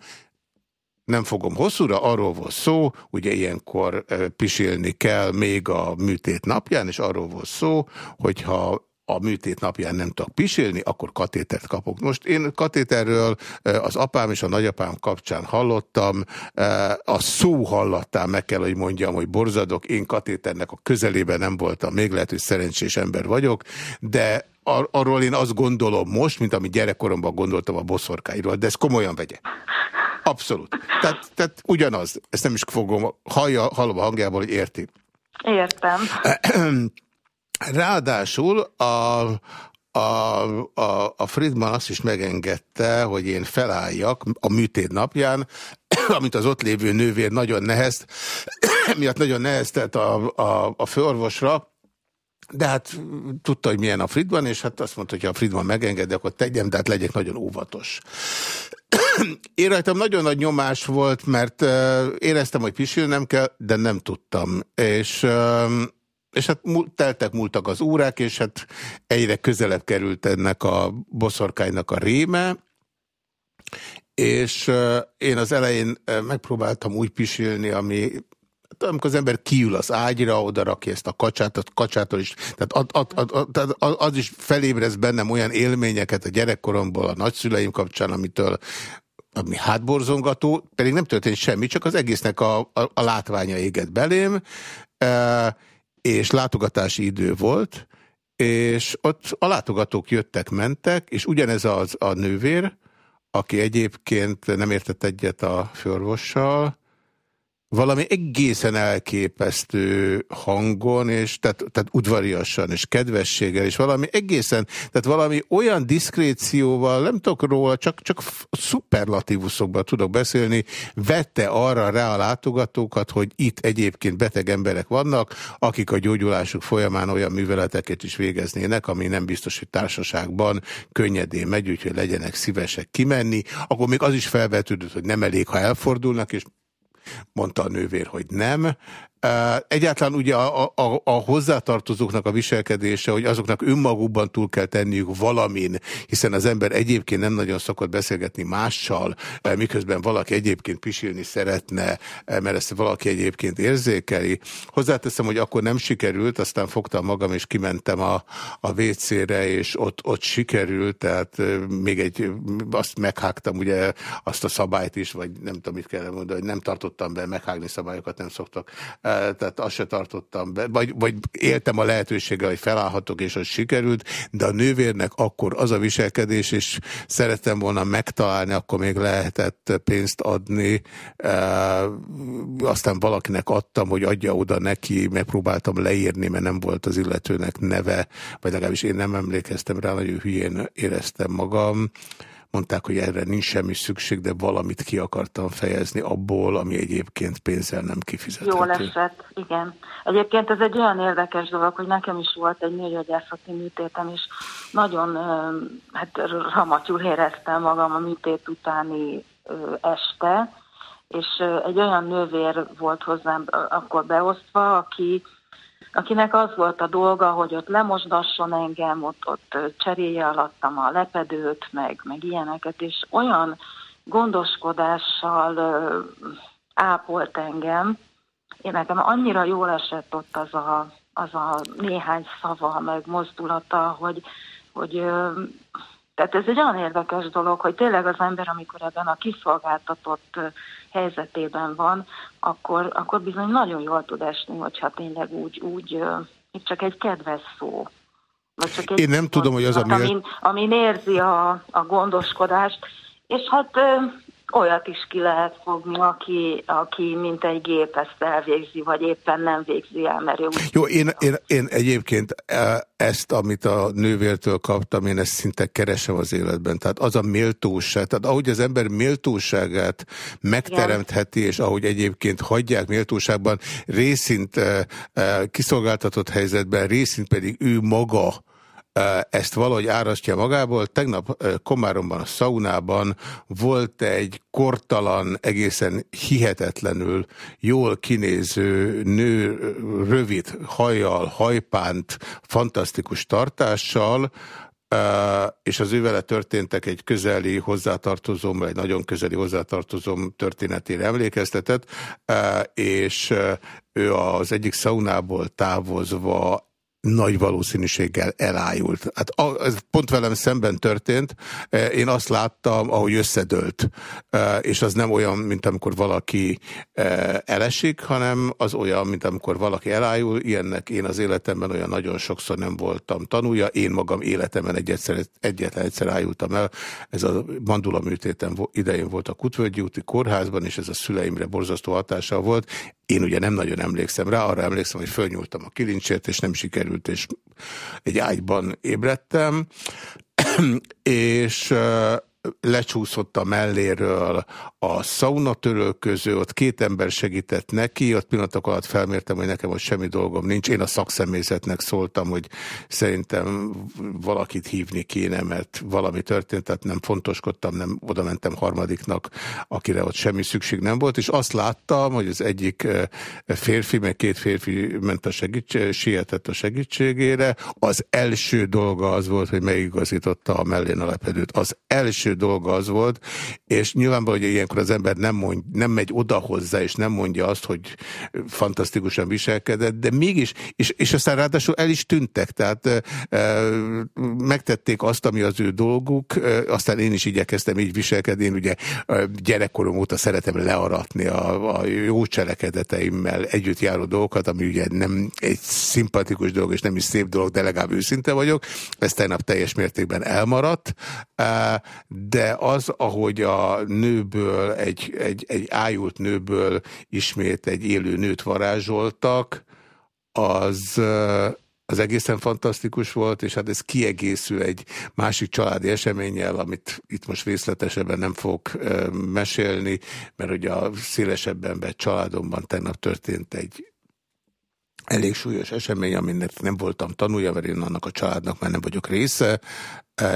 nem fogom hosszúra, arról volt szó, ugye ilyenkor pisilni kell még a műtét napján, és arról volt szó, hogyha a műtét napján nem tudok pisilni, akkor katétert kapok. Most én katéterről az apám és a nagyapám kapcsán hallottam, a szó hallattál meg kell, hogy mondjam, hogy borzadok, én katéternek a közelében nem voltam, még lehet, hogy szerencsés ember vagyok, de ar arról én azt gondolom most, mint amit gyerekkoromban gondoltam a boszorkáiról, de ezt komolyan vegye. Abszolút. Tehát, tehát ugyanaz, ezt nem is fogom, hallja, hallom a hangjából, hogy érti. Értem. [clears throat] Ráadásul a, a, a, a Friedman azt is megengedte, hogy én felálljak a műtét napján, [coughs] amit az ott lévő nővér nagyon nehezt, [coughs] miatt nagyon neheztelt a, a, a főorvosra, de hát tudta, hogy milyen a Friedman, és hát azt mondta, hogy ha a Friedman megengedi, akkor tegyem, de hát legyek nagyon óvatos. Én rajtam nagyon nagy nyomás volt, mert éreztem, hogy pisilnem kell, de nem tudtam. És és hát teltek múltak az órák, és hát egyre közelebb került ennek a boszorkánynak a réme, és én az elején megpróbáltam úgy pisilni, ami hát amikor az ember kiül az ágyra, oda rakja ezt a kacsát, a kacsától is, tehát ad, ad, ad, ad, az is felébrez bennem olyan élményeket a gyerekkoromból, a nagyszüleim kapcsán, amitől ami hátborzongató, pedig nem történt semmi, csak az egésznek a, a, a látványa éget belém, e és látogatási idő volt, és ott a látogatók jöttek, mentek, és ugyanez az a nővér, aki egyébként nem értett egyet a főorvossal, valami egészen elképesztő hangon, és tehát, tehát udvariasan, és kedvességgel, és valami egészen, tehát valami olyan diszkrécióval, nem tudok róla, csak, csak szuperlatívuszokban tudok beszélni, vette arra rá a látogatókat, hogy itt egyébként beteg emberek vannak, akik a gyógyulásuk folyamán olyan műveleteket is végeznének, ami nem biztos, hogy társaságban könnyedén megy, úgyhogy legyenek szívesek kimenni. Akkor még az is felvetődött, hogy nem elég, ha elfordulnak, és mondta a nővér, hogy nem. Egyáltalán ugye a, a, a hozzátartozóknak a viselkedése, hogy azoknak önmagukban túl kell tenniük valamin, hiszen az ember egyébként nem nagyon szokott beszélgetni mással, miközben valaki egyébként pisilni szeretne, mert ezt valaki egyébként érzékeli. Hozzáteszem, hogy akkor nem sikerült, aztán fogtam magam és kimentem a, a WC-re, és ott, ott sikerült, tehát még egy, azt meghágtam ugye azt a szabályt is, vagy nem tudom, mit kell mondani, hogy nem tartottam be, meghágni szabályokat nem szoktak tehát azt se tartottam be, vagy, vagy éltem a lehetőséggel, hogy felállhatok, és az sikerült, de a nővérnek akkor az a viselkedés, és szerettem volna megtalálni, akkor még lehetett pénzt adni, aztán valakinek adtam, hogy adja oda neki, megpróbáltam leírni, mert nem volt az illetőnek neve, vagy legalábbis én nem emlékeztem rá, nagyon hülyén éreztem magam, Mondták, hogy erre nincs semmi szükség, de valamit ki akartam fejezni abból, ami egyébként pénzzel nem kifizethető. Jól esett, igen. Egyébként ez egy olyan érdekes dolog, hogy nekem is volt egy nőgyógyászati műtétem, és nagyon hát, ramatyul éreztem magam a műtét utáni este, és egy olyan nővér volt hozzám akkor beosztva, aki akinek az volt a dolga, hogy ott lemosdasson engem, ott, ott cserélje alattam a lepedőt, meg, meg ilyeneket, és olyan gondoskodással ápolt engem, én nekem annyira jól esett ott az a, az a néhány szava, meg mozdulata, hogy, hogy tehát ez egy olyan érdekes dolog, hogy tényleg az ember, amikor ebben a kiszolgáltatott helyzetében van, akkor, akkor bizony nagyon jól tud esni, hogyha tényleg úgy, úgy csak egy kedves szó. Vagy csak egy Én nem tudom, hogy az amin, amin érzi a, a gondoskodást, és hát olyat is ki lehet fogni, aki, aki mint egy gép ezt elvégzi, vagy éppen nem végzi el, mert ő Jó, én, én, én egyébként e, ezt, amit a nővértől kaptam, én ezt szinte keresem az életben. Tehát az a méltóság, tehát ahogy az ember méltóságát megteremtheti, és ahogy egyébként hagyják méltóságban, részint e, e, kiszolgáltatott helyzetben, részint pedig ő maga, ezt valahogy árasztja magából. Tegnap Komáromban, a szaunában volt egy kortalan, egészen hihetetlenül jól kinéző nő, rövid hajjal, hajpánt, fantasztikus tartással, és az ővele történtek egy közeli hozzátartozóm, vagy egy nagyon közeli hozzátartozóm történetére emlékeztetett, és ő az egyik szaunából távozva nagy valószínűséggel elájult. Hát ez pont velem szemben történt. E, én azt láttam, ahogy összedőlt. E, és az nem olyan, mint amikor valaki e, elesik, hanem az olyan, mint amikor valaki elájul. Ilyennek én az életemben olyan nagyon sokszor nem voltam tanulja. Én magam életemben egyszer, egyetlen egyszer ájultam el. Ez a mandula műtéten idején volt a Kutvölgyi úti kórházban, és ez a szüleimre borzasztó hatással volt. Én ugye nem nagyon emlékszem rá, arra emlékszem, hogy fölnyúltam a kilincsért, és nem sikerült, és egy ágyban ébredtem, [clears throat] és lecsúszott a melléről a szaunatörő közül, ott két ember segített neki, ott pillanatok alatt felmértem, hogy nekem ott semmi dolgom nincs. Én a szakszemélyzetnek szóltam, hogy szerintem valakit hívni kéne, mert valami történt, tehát nem fontoskodtam, nem oda mentem harmadiknak, akire ott semmi szükség nem volt, és azt láttam, hogy az egyik férfi, meg két férfi ment a sietett a segítségére. Az első dolga az volt, hogy megigazította a mellén a lepedőt. Az első első dolga az volt, és nyilvánvalóan, hogy ilyenkor az ember nem, mond, nem megy oda hozzá, és nem mondja azt, hogy fantasztikusan viselkedett, de mégis, és, és aztán ráadásul el is tűntek, tehát e, megtették azt, ami az ő dolguk, e, aztán én is igyekeztem így viselkedni, én ugye gyerekkorom óta szeretem learatni a, a jó cselekedeteimmel együtt járó dolgokat, ami ugye nem egy szimpatikus dolog, és nem is szép dolog, de legalább őszinte vagyok. Ez tegnap teljes mértékben elmaradt, de az, ahogy a nőből, egy, egy, egy ájult nőből ismét egy élő nőt varázsoltak, az, az egészen fantasztikus volt, és hát ez kiegészül egy másik családi eseménnyel, amit itt most részletesebben nem fogok mesélni, mert ugye a szélesebben vett családomban tegnap történt egy elég súlyos esemény, aminek nem voltam tanulja, mert én annak a családnak már nem vagyok része,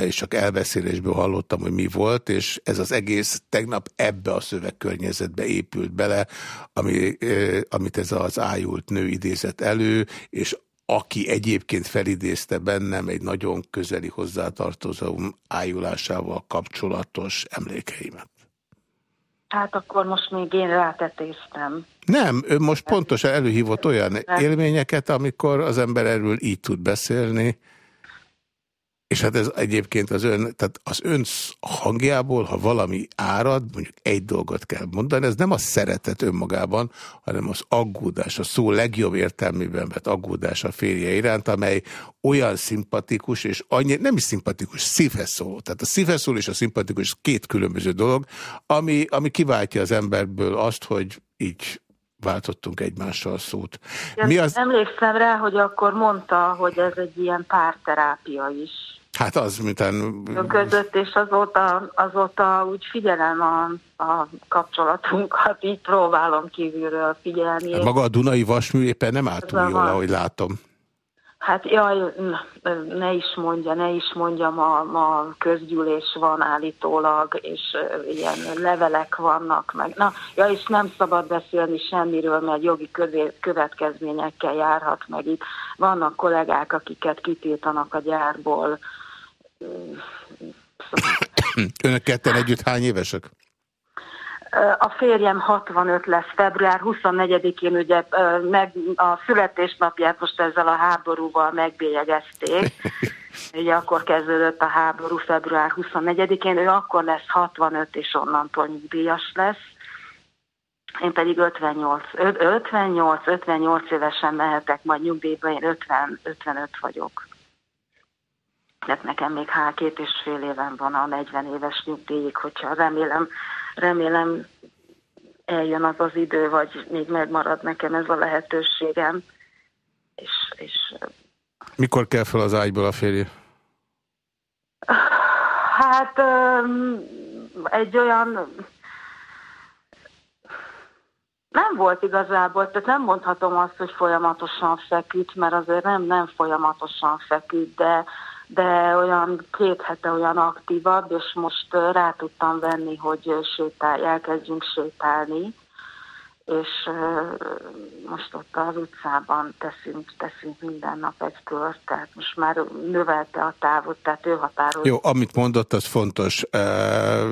és csak elbeszélésből hallottam, hogy mi volt, és ez az egész tegnap ebbe a szövegkörnyezetbe épült bele, ami, e, amit ez az ájult nő idézett elő, és aki egyébként felidézte bennem egy nagyon közeli hozzátartozó ájulásával kapcsolatos emlékeimet. Hát akkor most még én rátetéztem. Nem, ő most pontosan előhívott olyan élményeket, amikor az ember erről így tud beszélni, és hát ez egyébként az ön, tehát az ön hangjából, ha valami árad, mondjuk egy dolgot kell mondani, ez nem a szeretet önmagában, hanem az aggódás, a szó legjobb értelmében vett aggódás a férje iránt, amely olyan szimpatikus, és annyi, nem is szimpatikus, szívhez szóló. Tehát a szívhez szól és a szimpatikus két különböző dolog, ami, ami kiváltja az emberből azt, hogy így váltottunk egymással szót. Mi az... Emlékszem rá, hogy akkor mondta, hogy ez egy ilyen párterápia is. Hát az, mintán... Között, és azóta, azóta úgy figyelem a, a kapcsolatunkat, így próbálom kívülről figyelni. Hát maga a Dunai Vasmű éppen nem állt túl jól, ahogy látom. Hát jaj, ne is mondja, ne is mondja, ma, ma közgyűlés van állítólag, és ilyen levelek vannak meg. Na, ja, és nem szabad beszélni semmiről, mert jogi következményekkel járhat meg itt. Vannak kollégák, akiket kitiltanak a gyárból, Önök ketten együtt hány évesek? A férjem 65 lesz, február 24-én ugye meg a születésnapját most ezzel a háborúval megbélyegezték. [laughs] Ugye akkor kezdődött a háború február 24-én, ő akkor lesz 65 és onnantól nyugdíjas lesz. Én pedig 58, 58, 58 évesen mehetek majd nyugdíjba, én 50, 55 vagyok tehát nekem még há két és fél éven van a 40 éves nyugdíjig, hogyha remélem, remélem eljön az az idő, vagy még megmarad nekem ez a lehetőségem. És, és Mikor kell fel az ágyból a férje? Hát egy olyan nem volt igazából, tehát nem mondhatom azt, hogy folyamatosan feküdt, mert azért nem, nem folyamatosan feküdt, de de olyan két hete olyan aktívabb, és most rá tudtam venni, hogy sétálj, elkezdjünk sétálni, és most ott az utcában teszünk, teszünk minden nap egy kört, tehát most már növelte a távot, tehát ő határoz. Jó, amit mondott, az fontos.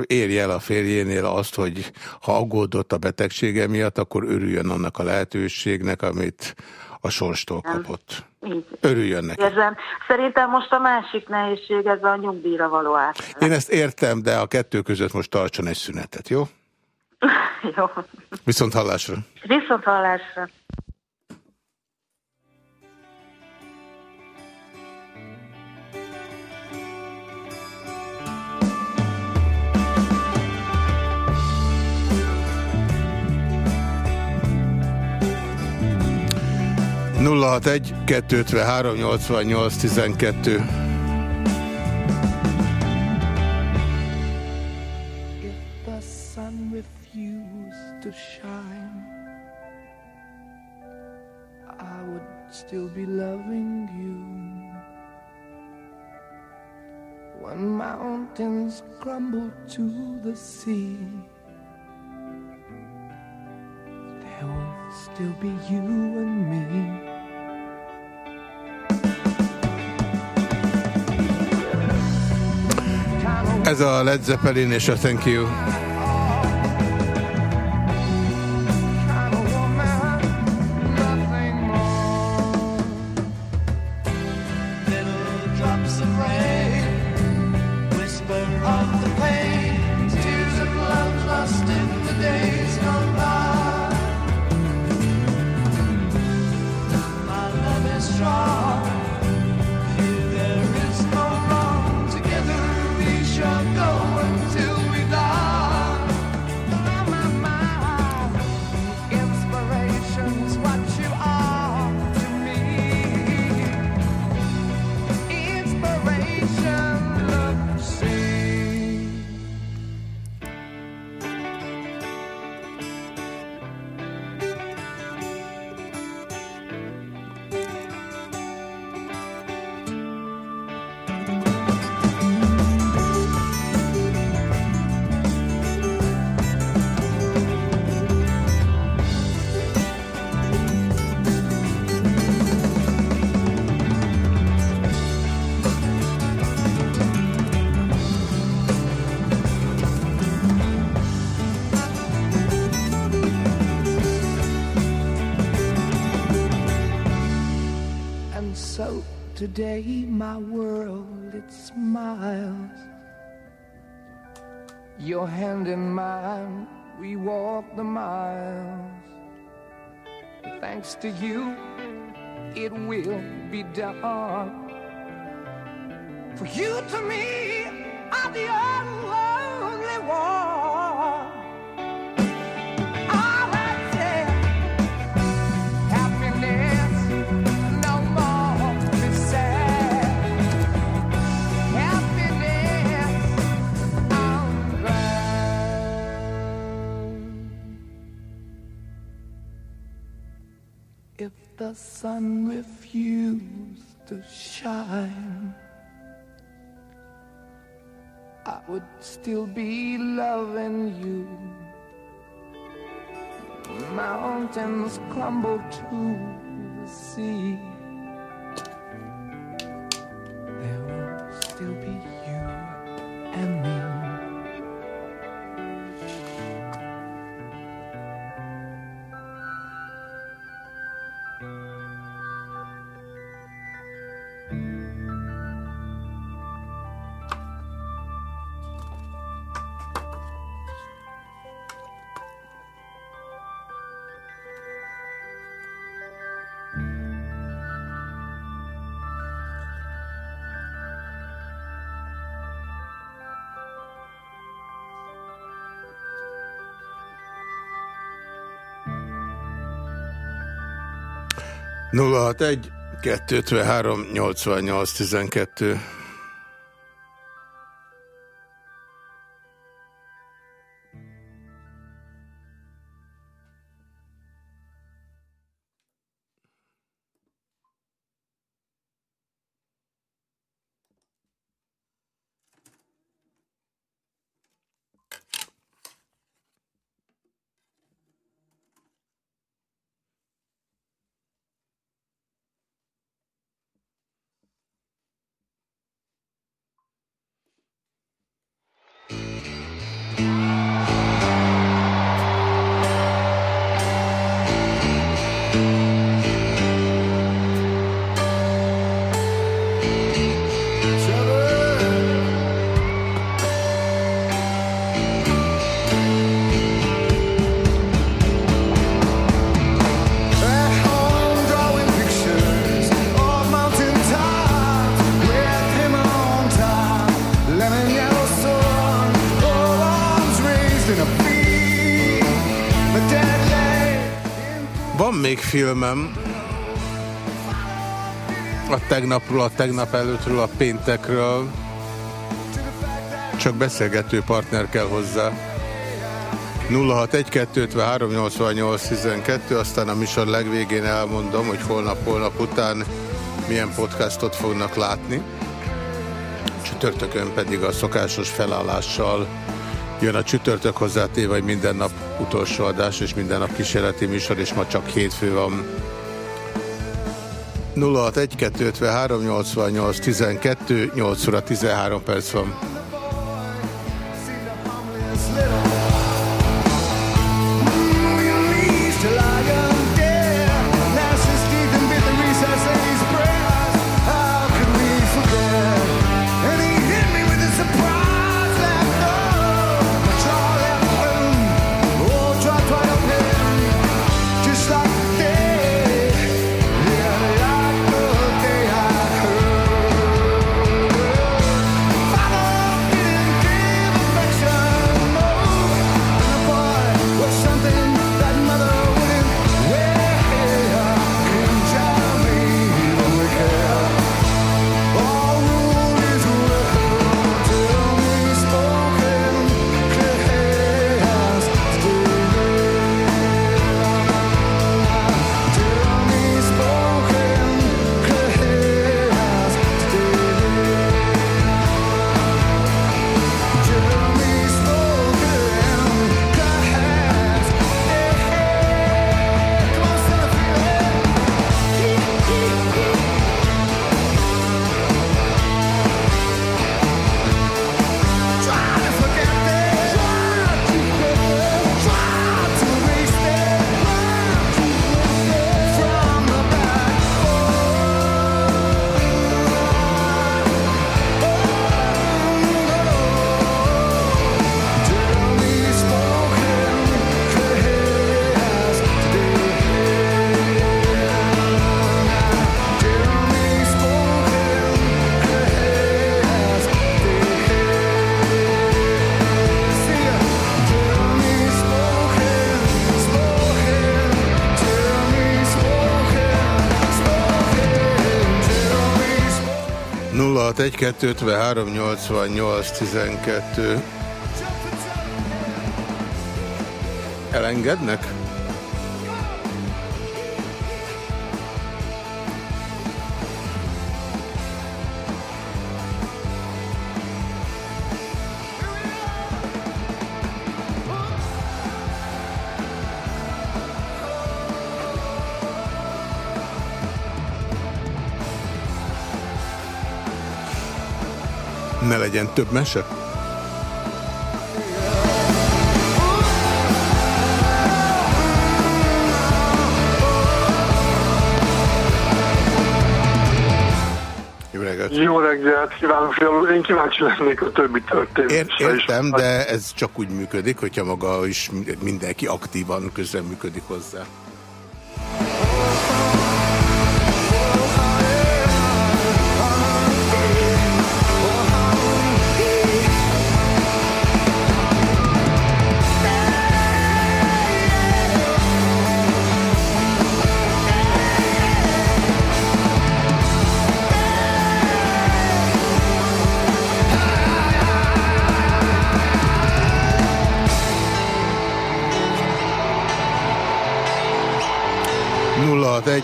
Érj el a férjénél azt, hogy ha aggódott a betegsége miatt, akkor örüljön annak a lehetőségnek, amit a sorstól kapott. Így. Örüljön neki. Ezen, szerintem most a másik nehézség, ez a nyugdíjra való át. Én ezt értem, de a kettő között most tartson egy szünetet, jó? [laughs] jó. Viszont hallásra. Viszont hallásra. Nulla hat egy kettő három nyolcvan nyolc tizenkettő shine I would still be loving you. When mountains crumble to the sea, there will still be you and me. Ez a Led Zeppelin és a Thank You. My world it smiles Your hand in mine we walk the miles. Thanks to you it will be done. For you to me are the only one the sun refused to shine, I would still be loving you. Mountains crumble to the sea. There will still be 061 253 88 12 tegnapról, a tegnap előttről, a péntekről, csak beszélgető partner kell hozzá. 061-253-88-12, aztán a műsor legvégén elmondom, hogy holnap-holnap után milyen podcastot fognak látni. Csütörtökön pedig a szokásos felállással jön a csütörtök hozzátéve, hogy minden nap utolsó adás és minden nap kísérleti műsor, és ma csak hétfő van. 061 88 12 8 óra 13 perc van. Egy 253 88 12 Elengednek? Legyen több mese? Jó reggelt! Jó reggelt kívánok! Én kíváncsi lennék a többi történésre Ér, Értem, de ez csak úgy működik, hogyha maga is mindenki aktívan közreműködik hozzá.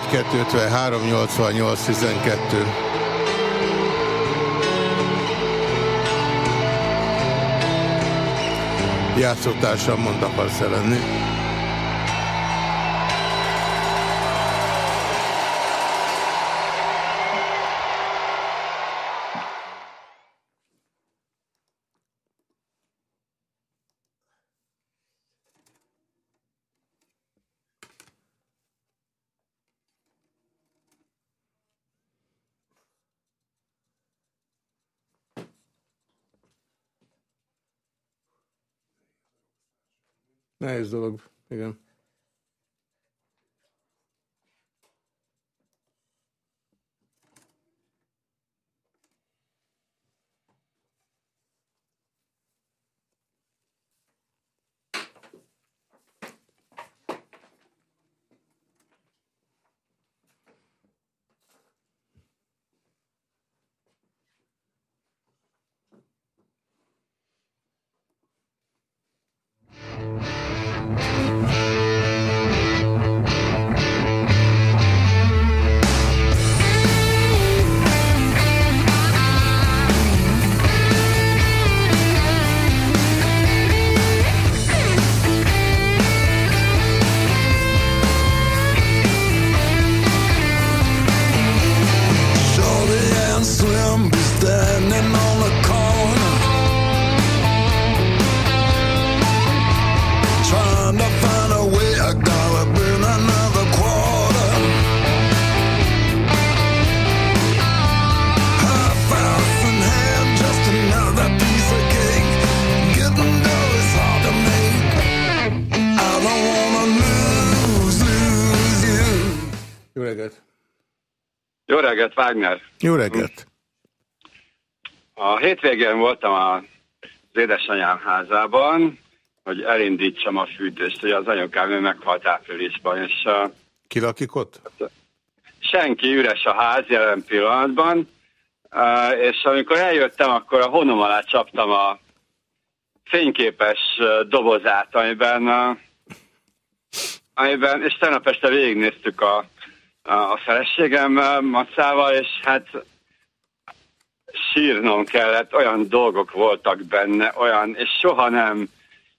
253 88 12. Játszótársam mond akarsz lenni. Nehéz dolog, igen. Wagner! Jó reggelt! A hétvégén voltam az édesanyám házában, hogy elindítsam a fűtést, hogy az anyukám meghalt áprilisban, és... Ki lakik ott? Senki, üres a ház jelen pillanatban, és amikor eljöttem, akkor a honom alá csaptam a fényképes dobozát, amiben, amiben és tegnap este végignéztük a, a feleségemmel, Macával, és hát sírnom kellett, olyan dolgok voltak benne, olyan, és soha nem,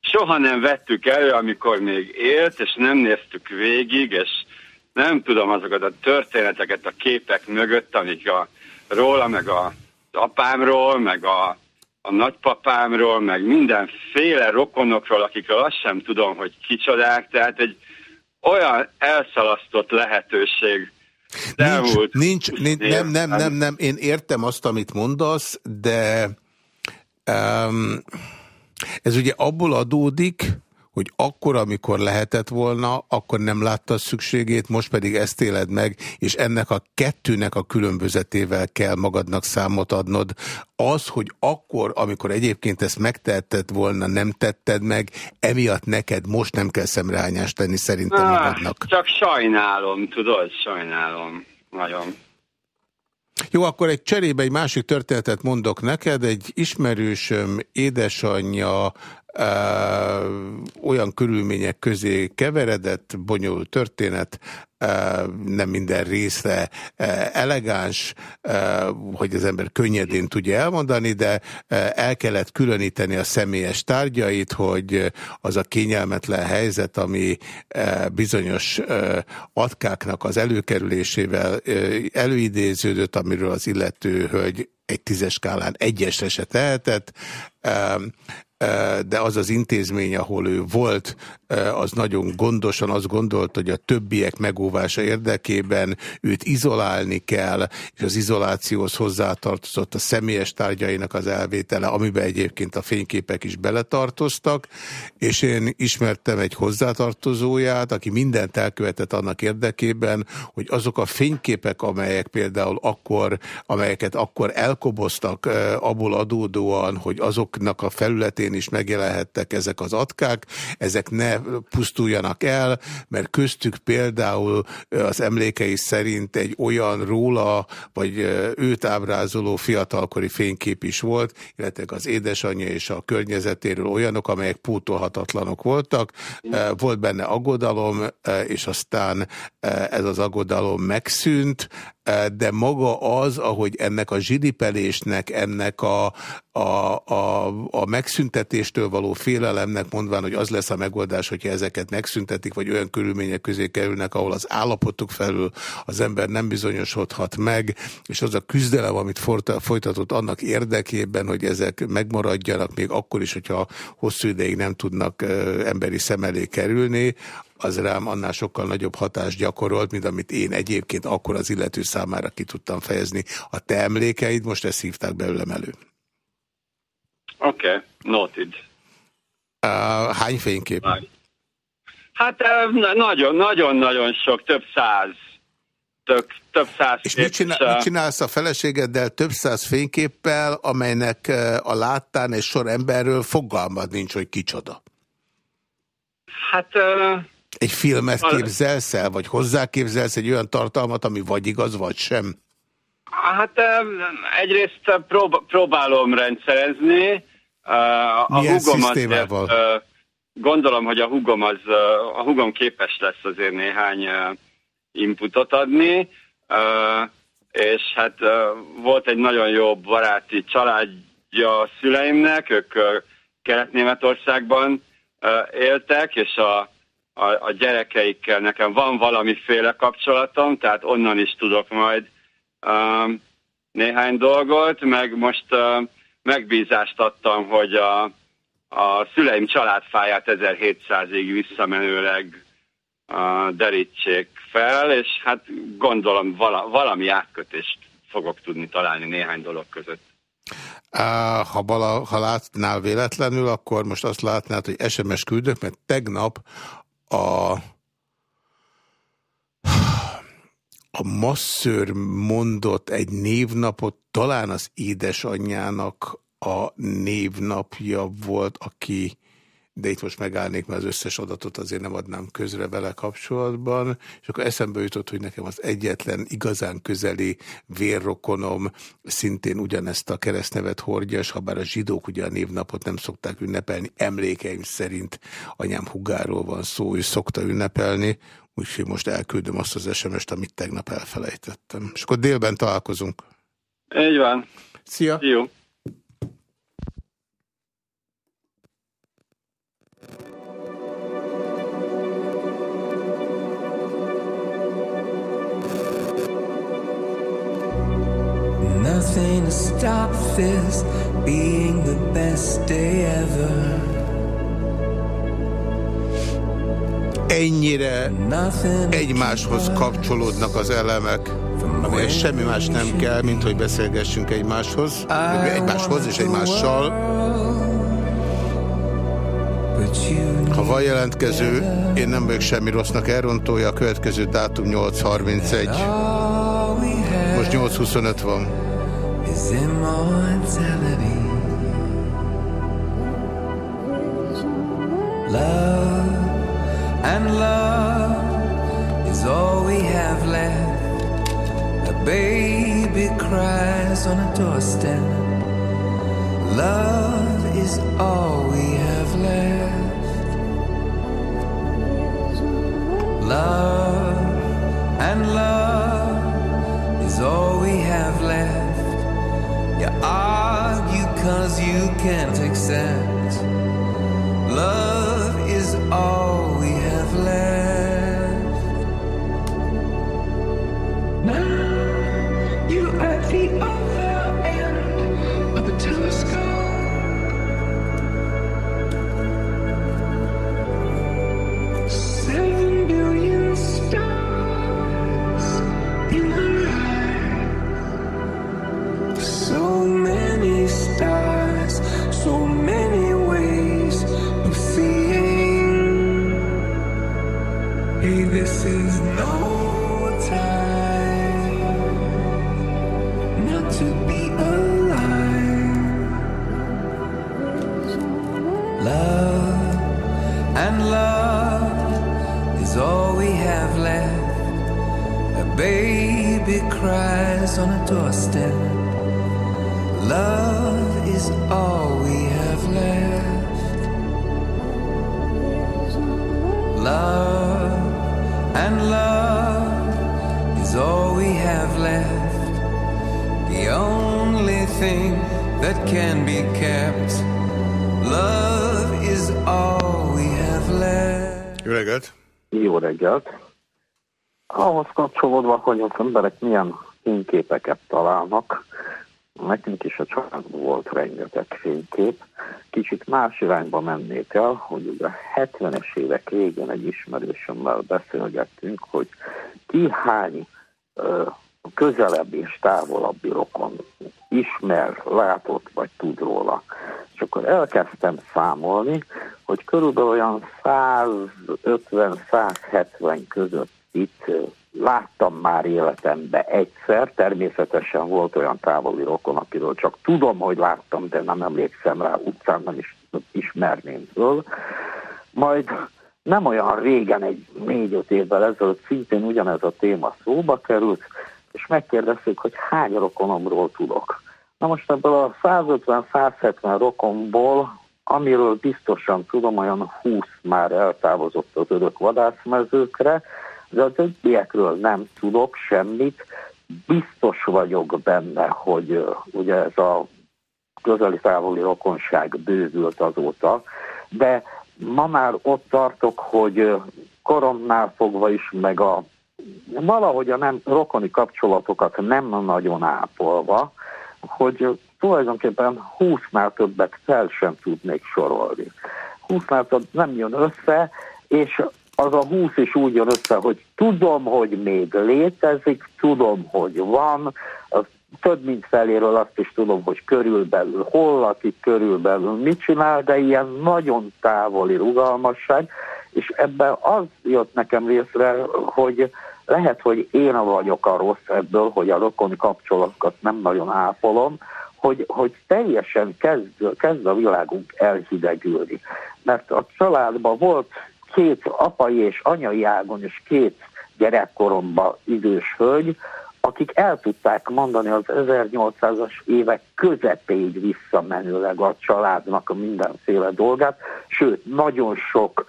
soha nem vettük elő, amikor még élt, és nem néztük végig, és nem tudom azokat a történeteket a képek mögött, amik a, róla, meg a, az apámról, meg a, a nagypapámról, meg mindenféle rokonokról, akikről azt sem tudom, hogy kicsodák, tehát egy olyan elszalasztott lehetőség. Nincs, nincs, nincs nem, nem, nem, nem, én értem azt, amit mondasz, de um, ez ugye abból adódik, hogy akkor, amikor lehetett volna, akkor nem látta a szükségét, most pedig ezt éled meg, és ennek a kettőnek a különbözetével kell magadnak számot adnod. Az, hogy akkor, amikor egyébként ezt megtehetted volna, nem tetted meg, emiatt neked most nem kell szemrehányást tenni szerintem ah, magadnak. Csak sajnálom, tudod, sajnálom. Nagyon. Jó, akkor egy cserébe egy másik történetet mondok neked. Egy ismerősöm édesanyja olyan körülmények közé keveredett, bonyolult történet, nem minden része elegáns, hogy az ember könnyedén tudja elmondani, de el kellett különíteni a személyes tárgyait, hogy az a kényelmetlen helyzet, ami bizonyos atkáknak az előkerülésével előidéződött, amiről az illető hölgy egy tízes skálán egyesre se tehetett, de az az intézmény, ahol ő volt, az nagyon gondosan azt gondolt, hogy a többiek megóvása érdekében őt izolálni kell, és az izolációhoz hozzátartozott a személyes tárgyainak az elvétele, amiben egyébként a fényképek is beletartoztak, és én ismertem egy hozzátartozóját, aki mindent elkövetett annak érdekében, hogy azok a fényképek, amelyek például akkor, amelyeket akkor elkoboztak abból adódóan, hogy azoknak a felületén is megjelenhettek ezek az atkák, ezek ne pusztuljanak el, mert köztük például az emlékei szerint egy olyan róla, vagy őt ábrázoló fiatalkori fénykép is volt, illetve az édesanyja és a környezetéről olyanok, amelyek pótolhatatlanok voltak. Volt benne aggodalom, és aztán ez az aggodalom megszűnt, de maga az, ahogy ennek a zsidipelésnek, ennek a, a, a, a megszüntetéstől való félelemnek mondván, hogy az lesz a megoldás, hogyha ezeket megszüntetik, vagy olyan körülmények közé kerülnek, ahol az állapotuk felül az ember nem bizonyosodhat meg, és az a küzdelem, amit folytatott annak érdekében, hogy ezek megmaradjanak, még akkor is, hogyha hosszú ideig nem tudnak emberi szem elé kerülni, az rám annál sokkal nagyobb hatást gyakorolt, mint amit én egyébként akkor az illető számára ki tudtam fejezni. A te emlékeid most ezt hívták belőlem elő. Oké, okay. noted. Uh, hány fénykép? Hát nagyon-nagyon sok, több száz. Több, több száz És mit, csinál, mit csinálsz a feleségeddel több száz fényképpel, amelynek a láttán és sor emberről fogalmad nincs, hogy kicsoda? Hát... Egy filmet képzelsz el, vagy hozzáképzelsz egy olyan tartalmat, ami vagy igaz, vagy sem? Hát egyrészt prób próbálom rendszerezni. A Milyen hugom szisztémával? gondolom, hogy a hugom, az, a hugom képes lesz azért néhány inputot adni, és hát volt egy nagyon jó baráti családja a szüleimnek, ők Kelet-Németországban éltek, és a a, a gyerekeikkel nekem van valamiféle kapcsolatom, tehát onnan is tudok majd um, néhány dolgot, meg most uh, megbízást adtam, hogy a, a szüleim családfáját 1700-ig visszamenőleg uh, derítsék fel, és hát gondolom vala, valami átkötést fogok tudni találni néhány dolog között. Ha, bala, ha látnál véletlenül, akkor most azt látnád, hogy SMS küldök, mert tegnap a a masször mondott egy névnapot, talán az édesanyjának a névnapja volt, aki de itt most megállnék, mert az összes adatot azért nem adnám közre vele kapcsolatban, és akkor eszembe jutott, hogy nekem az egyetlen igazán közeli vérrokonom szintén ugyanezt a keresztnevet hordja, és ha bár a zsidók ugye a névnapot nem szokták ünnepelni, emlékeim szerint anyám hugáról van szó, és szokta ünnepelni, úgyhogy most elküldöm azt az SMS-t, amit tegnap elfelejtettem. És akkor délben találkozunk. Így van. Szia! Jó. Nothing to stop this being the best day ever. Ennyire egymáshoz kapcsolódnak az elemek, amihez semmi más nem kell, mint hogy beszélgessünk egymáshoz, egymáshoz és egymással. Ha van jelentkező, én nem vagyok semmi rossznak elrontója, a következő dátum 8.31. Most 8.25 van. Immortality. Love and love is all we have left. A baby cries on a doorstep. Love is all we have left. Love and love is all we have left. You argue cause you can't accept. Love is all we have left. Reggelt! Ahhoz kapcsolódva, hogy az emberek milyen fényképeket találnak, nekünk is a családban volt rengeteg fénykép. Kicsit más irányba mennék el, hogy ugye a 70-es évek végén egy ismerősömmel beszélgettünk, hogy ki hány ö, közelebbi és távolabbi rokon ismer, látott vagy tud róla. És akkor elkezdtem számolni, hogy körülbelül olyan 150-170 között itt láttam már életembe egyszer, természetesen volt olyan távoli rokon, akiről csak tudom, hogy láttam, de nem emlékszem rá, utcán nem is ismerném föl. Majd nem olyan régen, egy négy-öt évvel ezelőtt szintén ugyanez a téma szóba került, és megkérdezték, hogy hány rokonomról tudok. Na most ebből a 150-170 rokonból, amiről biztosan tudom, olyan 20 már eltávozott az örök vadászmezőkre, de a többiekről nem tudok semmit. Biztos vagyok benne, hogy ugye ez a közeli távoli rokonság bővült azóta, de ma már ott tartok, hogy koromnál fogva is, meg a valahogy a nem rokoni kapcsolatokat nem nagyon ápolva, hogy tulajdonképpen 20-nál többet fel sem tudnék sorolni. 20-nál több nem jön össze, és az a 20 is úgy jön össze, hogy tudom, hogy még létezik, tudom, hogy van, az több mint feléről azt is tudom, hogy körülbelül hol lakik, körülbelül mit csinál, de ilyen nagyon távoli rugalmasság, és ebben az jött nekem részre, hogy lehet, hogy én vagyok a rossz ebből, hogy a rokon kapcsolatokat nem nagyon ápolom, hogy, hogy teljesen kezd, kezd a világunk elhidegülni. Mert a családban volt két apai és anyai ágon és két gyerekkoromban idős hölgy, akik el tudták mondani az 1800-as évek közepéig visszamenőleg a családnak a mindenféle dolgát, sőt, nagyon sok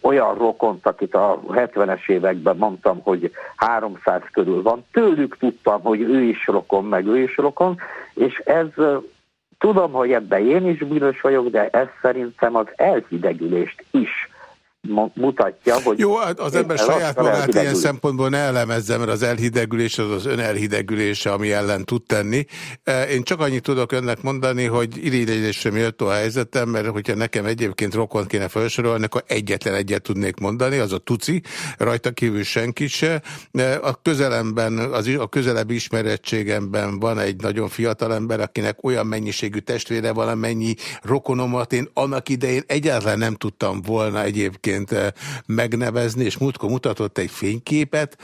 olyan rokont, akit a 70-es években mondtam, hogy 300 körül van, tőlük tudtam, hogy ő is rokon, meg ő is rokon, és ez tudom, hogy ebben én is bűnös vagyok, de ez szerintem az elhidegülést is mutatja, hogy... Jó, hát az ember saját magát ilyen szempontból ne elemezze, mert az elhidegülés az az önelhidegülése, ami ellen tud tenni. E, én csak annyit tudok önnek mondani, hogy irigyelésre méltó a helyzetem, mert hogyha nekem egyébként rokon kéne felsorolni, akkor egyetlen egyet tudnék mondani, az a tuci, rajta kívül senki se. E, a közelemben, az, a közelebbi ismerettségemben van egy nagyon fiatal ember, akinek olyan mennyiségű testvére van, amennyi rokonomat én annak idején egyáltalán nem tudtam volna egyébként egyébként eh, megnevezni, és múltkor mutatott egy fényképet.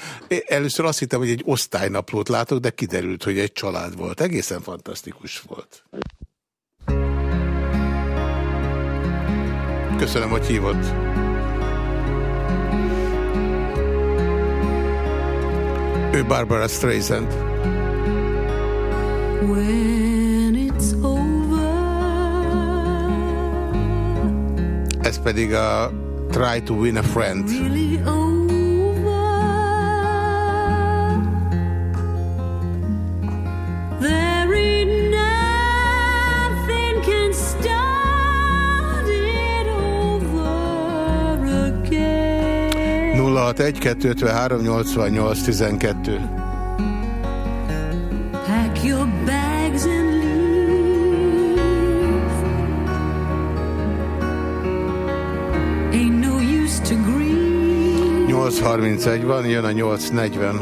Először azt hittem, hogy egy osztálynaplót látok, de kiderült, hogy egy család volt. Egészen fantasztikus volt. Köszönöm, hogy hívott. Ő Barbara Streisand. When it's over. Ez pedig a try to win a friend. 061 253 88 12 Pack your bags and 8.31 van, jön a 8.40.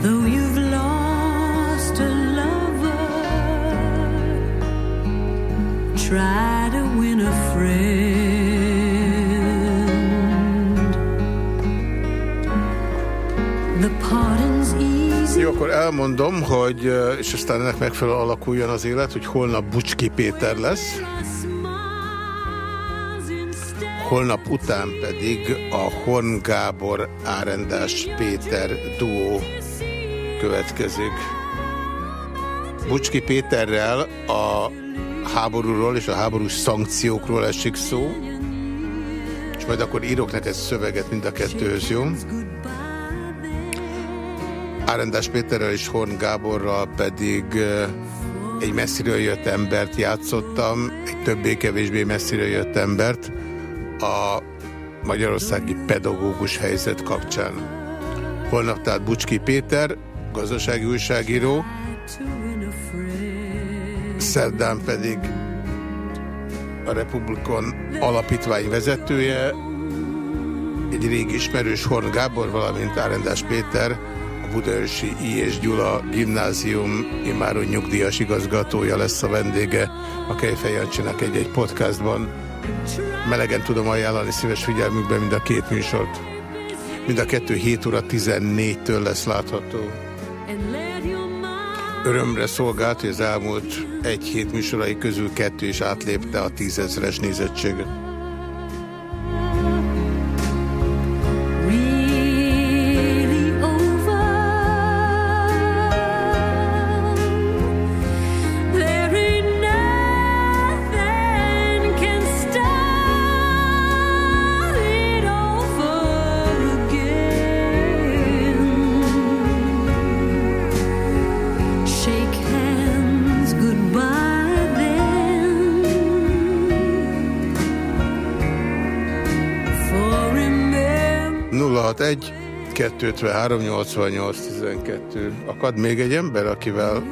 Though you've lost a lover, try to win a friend. The pardon's easy. Jó, akkor elmondom, hogy, és aztán ennek megfelelően alakuljon az élet, hogy holnap Bucski Péter lesz. Holnap után pedig a Horn Gábor Árendás Péter duó következik. Bucski Péterrel a háborúról és a háborús szankciókról esik szó, és majd akkor írok neked szöveget mind a kettőhöz, jó? Árendás Péterrel és Horn Gáborral pedig egy messziről jött embert játszottam, egy többé-kevésbé messziről jött embert, a magyarországi pedagógus helyzet kapcsán. Holnap tehát Bucski Péter, gazdasági újságíró, szerdán pedig a Republikon alapítvány vezetője, egy régi ismerős Horn Gábor, valamint Árendás Péter, a Budaörsi I. és Gyula gimnázium imáron nyugdíjas igazgatója lesz a vendége a Kejfej egy-egy podcastban. Melegen tudom ajánlani szíves figyelmükben mind a két műsort. Mind a kettő 7 óra 14-től lesz látható. Örömre szolgált, hogy az elmúlt egy hét műsorai közül kettő is átlépte a tízezres nézettséget. 253 88 12. Akad még egy ember, akivel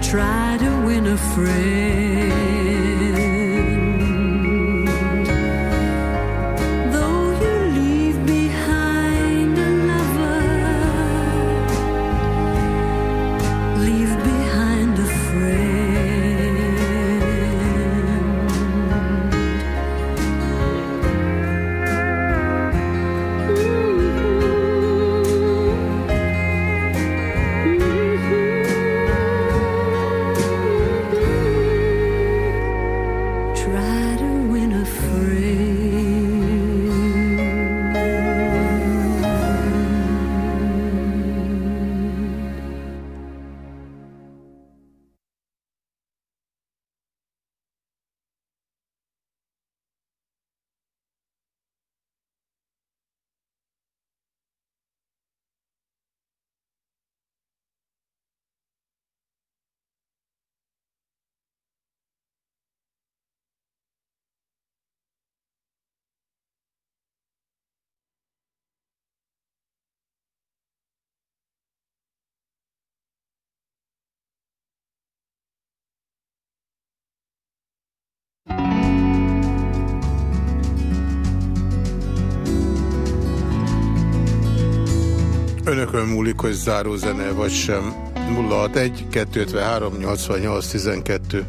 Try to win a friend Önökön múlik, hogy záró zene vagy sem. 061 253 88 12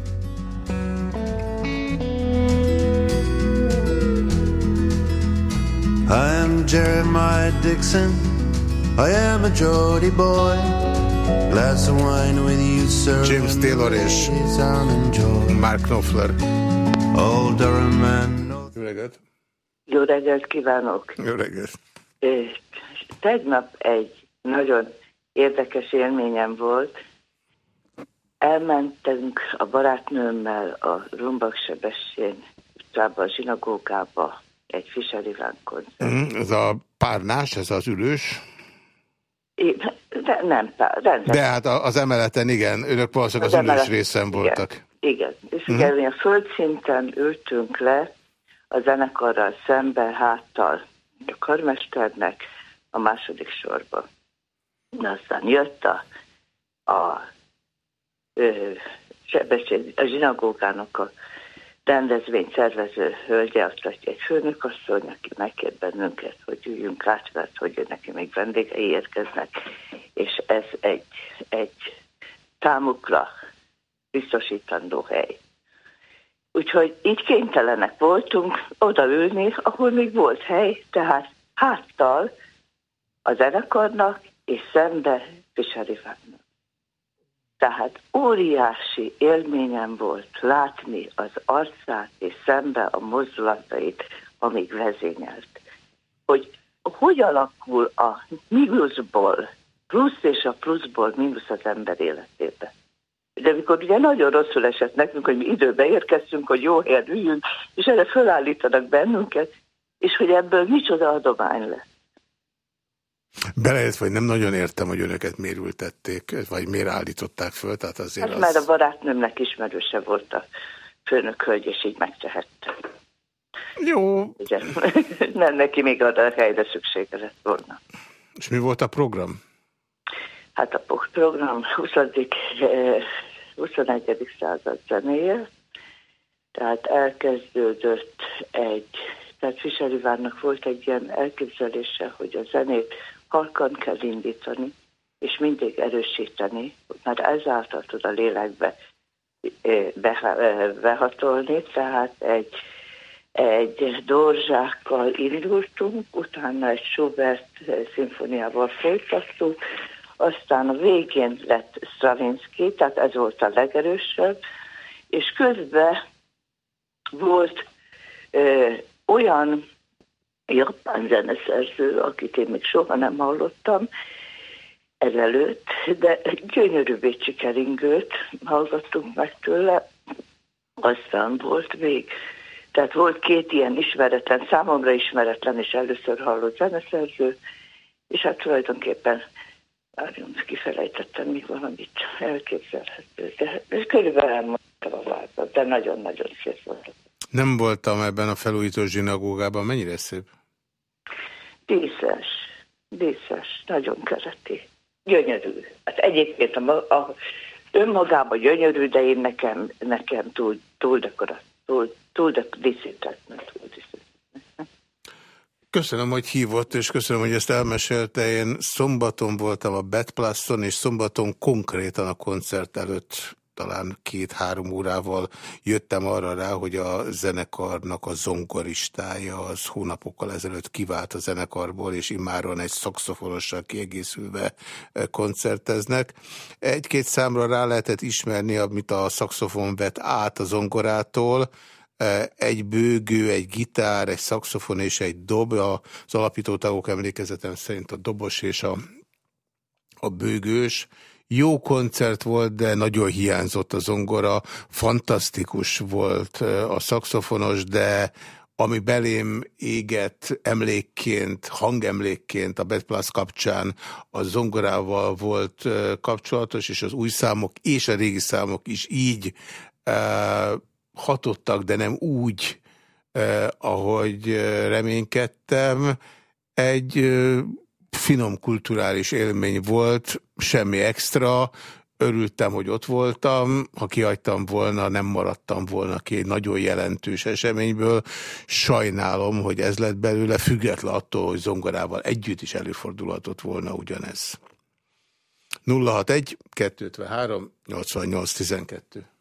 I am Jeremiah Dixon. I am a Geordie boy. Glass of wine with you, sir. James Taylor és Mark Knopfler. Old Durham man. Jó reggelt! Jó reggelt kívánok! Jó reggelt! És tegnap egy nagyon érdekes élményem volt. Elmentünk a barátnőmmel a Rumbak utcába, a zsinagógába, egy Fischer Iván koncert. Mm, ez a párnás, ez az ülős? É, de nem, rendben. De hát az emeleten igen, önök valószínűleg az, az ülős részen voltak. Igen, igen. és mm. igen, a földszinten ültünk le a zenekarral szembe háttal a karmesternek a második sorba. De aztán jött a, a, a zsinagógának a rendezvény szervező hölgye, azt egy főnökasszony, aki megkért bennünket, hogy üljünk át, mert hogy neki még vendégei érkeznek, és ez egy, egy számukra biztosítandó hely. Úgyhogy így kénytelenek voltunk odaülni, ahol még volt hely, tehát háttal a zenekarnak, és szembe Fischer Ivánnak. Tehát óriási élményem volt látni az arcát és szembe a mozdulatait, amíg vezényelt. Hogy hogy alakul a mínuszból, plusz és a pluszból mínusz az ember életébe. De amikor ugye nagyon rosszul esett nekünk, hogy mi időbe érkeztünk, hogy jó helyen üljünk, és erre fölállítanak bennünket, és hogy ebből micsoda adomány lett. Belejött, vagy nem nagyon értem, hogy önöket mérültették, vagy miért állították föl, tehát azért hát, az... Mert a barátnőmnek ismerőse volt a főnök hölgy, és így megtehette. Jó. Ugye, [laughs] nem neki még a helyre szüksége lett volna. És mi volt a program? Hát a program 20. 21. század zenéje, tehát elkezdődött egy, tehát Ivánnak volt egy ilyen elképzelése, hogy a zenét halkan kell indítani, és mindig erősíteni, mert ezáltal tud a lélekbe behatolni, tehát egy, egy dorzsákkal indultunk, utána egy Schubert szimfoniával folytattuk, aztán a végén lett Stravinsky, tehát ez volt a legerősebb, és közben volt ö, olyan japán zeneszerző, akit én még soha nem hallottam ezelőtt, de gyönyörű Bécsi keringőt hallgattunk meg tőle, aztán volt még, tehát volt két ilyen ismeretlen, számomra ismeretlen és először hallott zeneszerző, és hát tulajdonképpen Várjunk, kifelejtettem még valamit elképzelhető, de körülbelül elmondtam a vártat, de nagyon-nagyon szép volt. Nem voltam ebben a felújító zsinagógában. Mennyire szép? Díszes, díszes, nagyon kereti. Gyönyörű. Hát egyébként a, a, önmagában gyönyörű, de én nekem, nekem túl, túl dekorat, túl, túl de díszített, túl díszített. Köszönöm, hogy hívott, és köszönöm, hogy ezt elmesélte. Én szombaton voltam a Betplasson, és szombaton konkrétan a koncert előtt talán két-három órával jöttem arra rá, hogy a zenekarnak a zongoristája az hónapokkal ezelőtt kivált a zenekarból, és immáron egy szakszofonossal kiegészülve e, koncerteznek. Egy-két számra rá lehetett ismerni, amit a szakszofon vett át a zongorától, egy bőgő, egy gitár, egy szakszofon és egy dob. Az alapító tagok emlékezetem szerint a dobos és a, a bőgős. Jó koncert volt, de nagyon hiányzott a zongora. Fantasztikus volt a szakszofonos, de ami belém égett emlékként, hangemlékként a Betplasz kapcsán a zongorával volt kapcsolatos, és az új számok és a régi számok is így hatottak, de nem úgy, uh, ahogy reménykedtem. Egy finom kulturális élmény volt, semmi extra, örültem, hogy ott voltam, ha kihagytam volna, nem maradtam volna ki egy nagyon jelentős eseményből. Sajnálom, hogy ez lett belőle, független attól, hogy zongorával együtt is előfordulhatott volna ugyanez. 061 253 88 12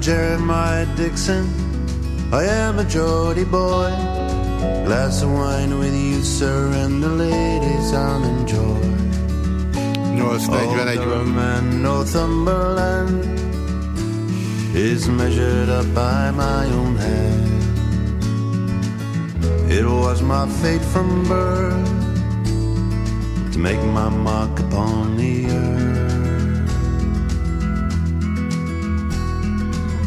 am Jeremiah Dixon. I am a Geordie boy. Glass of wine with you, sir, and the ladies I'll enjoy. 841 man Northumberland is measured up by my own hand. It was my fate from birth to make my mark upon the earth.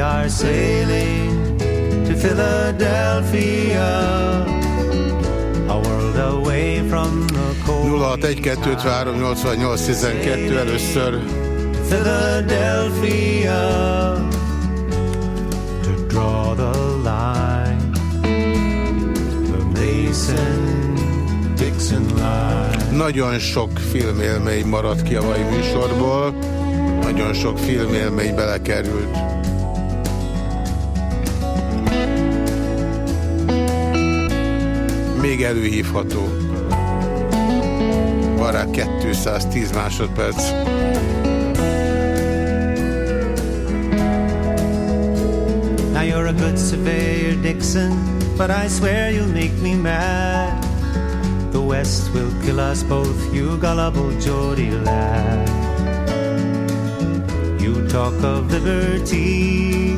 We are sailing to Philadelphia, a world away from the cold. 061 először. Philadelphia to draw the line, the Mason Dixon line. Nagyon sok filmélmény maradt ki a mai műsorból. Nagyon sok filmélmény belekerült. Még előhívható. Van rá 210 másodperc. Now you're a good surveyor, Dixon, but I swear you'll make me mad. The West will kill us both, you gullible Geordie lad. You talk of liberty,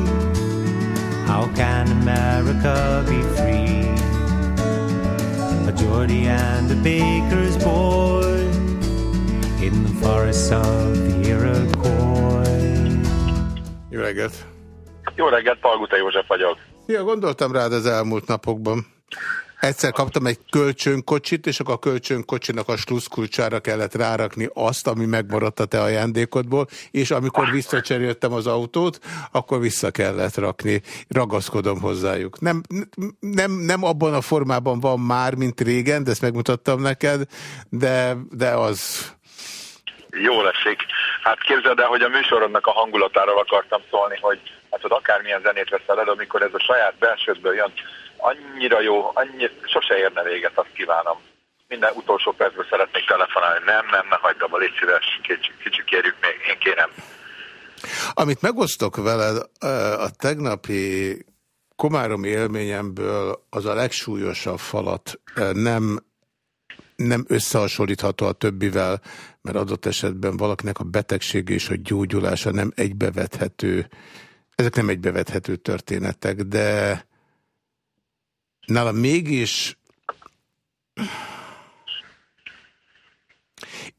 how can America be free? Geordie and a baker's boy in the forests of the Iroquois. Jó reggelt! Jó reggelt, Palguta József vagyok. Ja, gondoltam rád az elmúlt napokban. Egyszer kaptam egy kölcsönkocsit, és akkor a kölcsönkocsinak a sluszkulcsára kellett rárakni azt, ami megmaradt a te ajándékodból, és amikor visszacseréltem az autót, akkor vissza kellett rakni. Ragaszkodom hozzájuk. Nem, nem, nem abban a formában van már, mint régen, de ezt megmutattam neked, de, de az... Jó leszik. Hát képzeld el, hogy a műsorodnak a hangulatáról akartam szólni, hogy hát akármilyen zenét veszel el, amikor ez a saját belsődből jön, annyira jó, annyi, sose érne véget, azt kívánom. Minden utolsó percben szeretnék telefonálni. Nem, nem, ne hagyd abba, légy szíves, kicsit, kicsit kérjük még, én kérem. Amit megosztok veled, a tegnapi komárom élményemből az a legsúlyosabb falat nem, nem összehasonlítható a többivel, mert adott esetben valakinek a betegség és a gyógyulása nem egybevethető. Ezek nem egybevethető történetek, de nálam mégis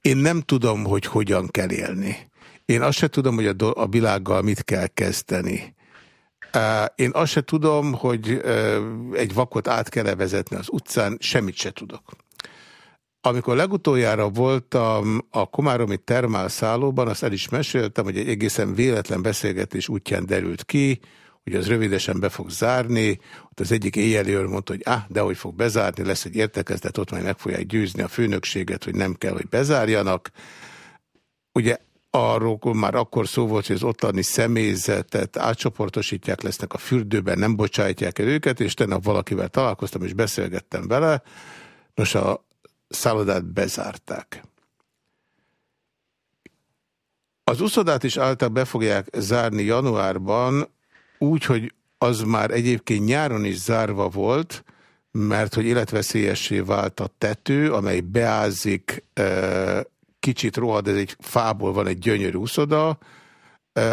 én nem tudom, hogy hogyan kell élni. Én azt se tudom, hogy a, a világgal mit kell kezdeni. Én azt se tudom, hogy egy vakot át kell vezetni az utcán, semmit se tudok. amikor legutoljára voltam a Komáromi termálszállóban, azt el is meséltem, hogy egy egészen véletlen beszélgetés útján derült ki, hogy az rövidesen be fog zárni. Ott az egyik éjjelőr mondta, hogy ah, de hogy fog bezárni, lesz egy értekezlet, ott majd meg fogják győzni a főnökséget, hogy nem kell, hogy bezárjanak. Ugye arról már akkor szó volt, hogy az ottani személyzetet átcsoportosítják, lesznek a fürdőben, nem bocsátják el őket, és tegnap valakivel találkoztam, és beszélgettem vele. Nos, a szállodát bezárták. Az uszodát is által be fogják zárni januárban, úgy, hogy az már egyébként nyáron is zárva volt, mert hogy életveszélyessé vált a tető, amely beázik, kicsit rohad, ez egy fából van egy gyönyörű úszoda,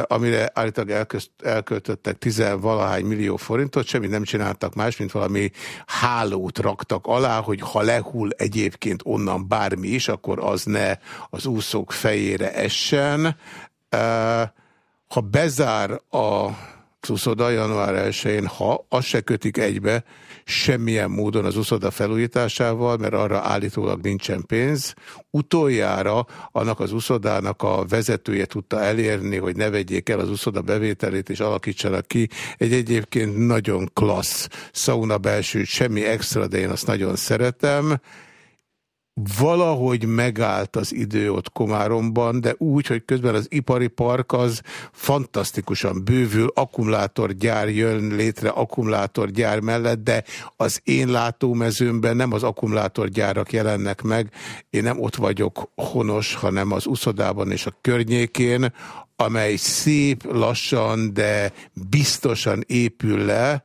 amire állítólag elköltöttek tizenvalahány millió forintot, semmit nem csináltak más, mint valami hálót raktak alá, hogy ha lehull egyébként onnan bármi is, akkor az ne az úszók fejére essen. Ha bezár a uszoda január 1-én, ha azt se kötik egybe semmilyen módon az uszoda felújításával, mert arra állítólag nincsen pénz. Utoljára annak az uszodának a vezetője tudta elérni, hogy ne vegyék el az uszoda bevételét és alakítsanak ki egy egyébként nagyon klassz sauna belső, semmi extra, de én azt nagyon szeretem valahogy megállt az idő ott Komáromban, de úgy, hogy közben az ipari park az fantasztikusan bővül, akkumulátorgyár jön létre akkumulátorgyár mellett, de az én látómezőmben nem az akkumulátorgyárak jelennek meg, én nem ott vagyok honos, hanem az uszodában és a környékén, amely szép, lassan, de biztosan épül le,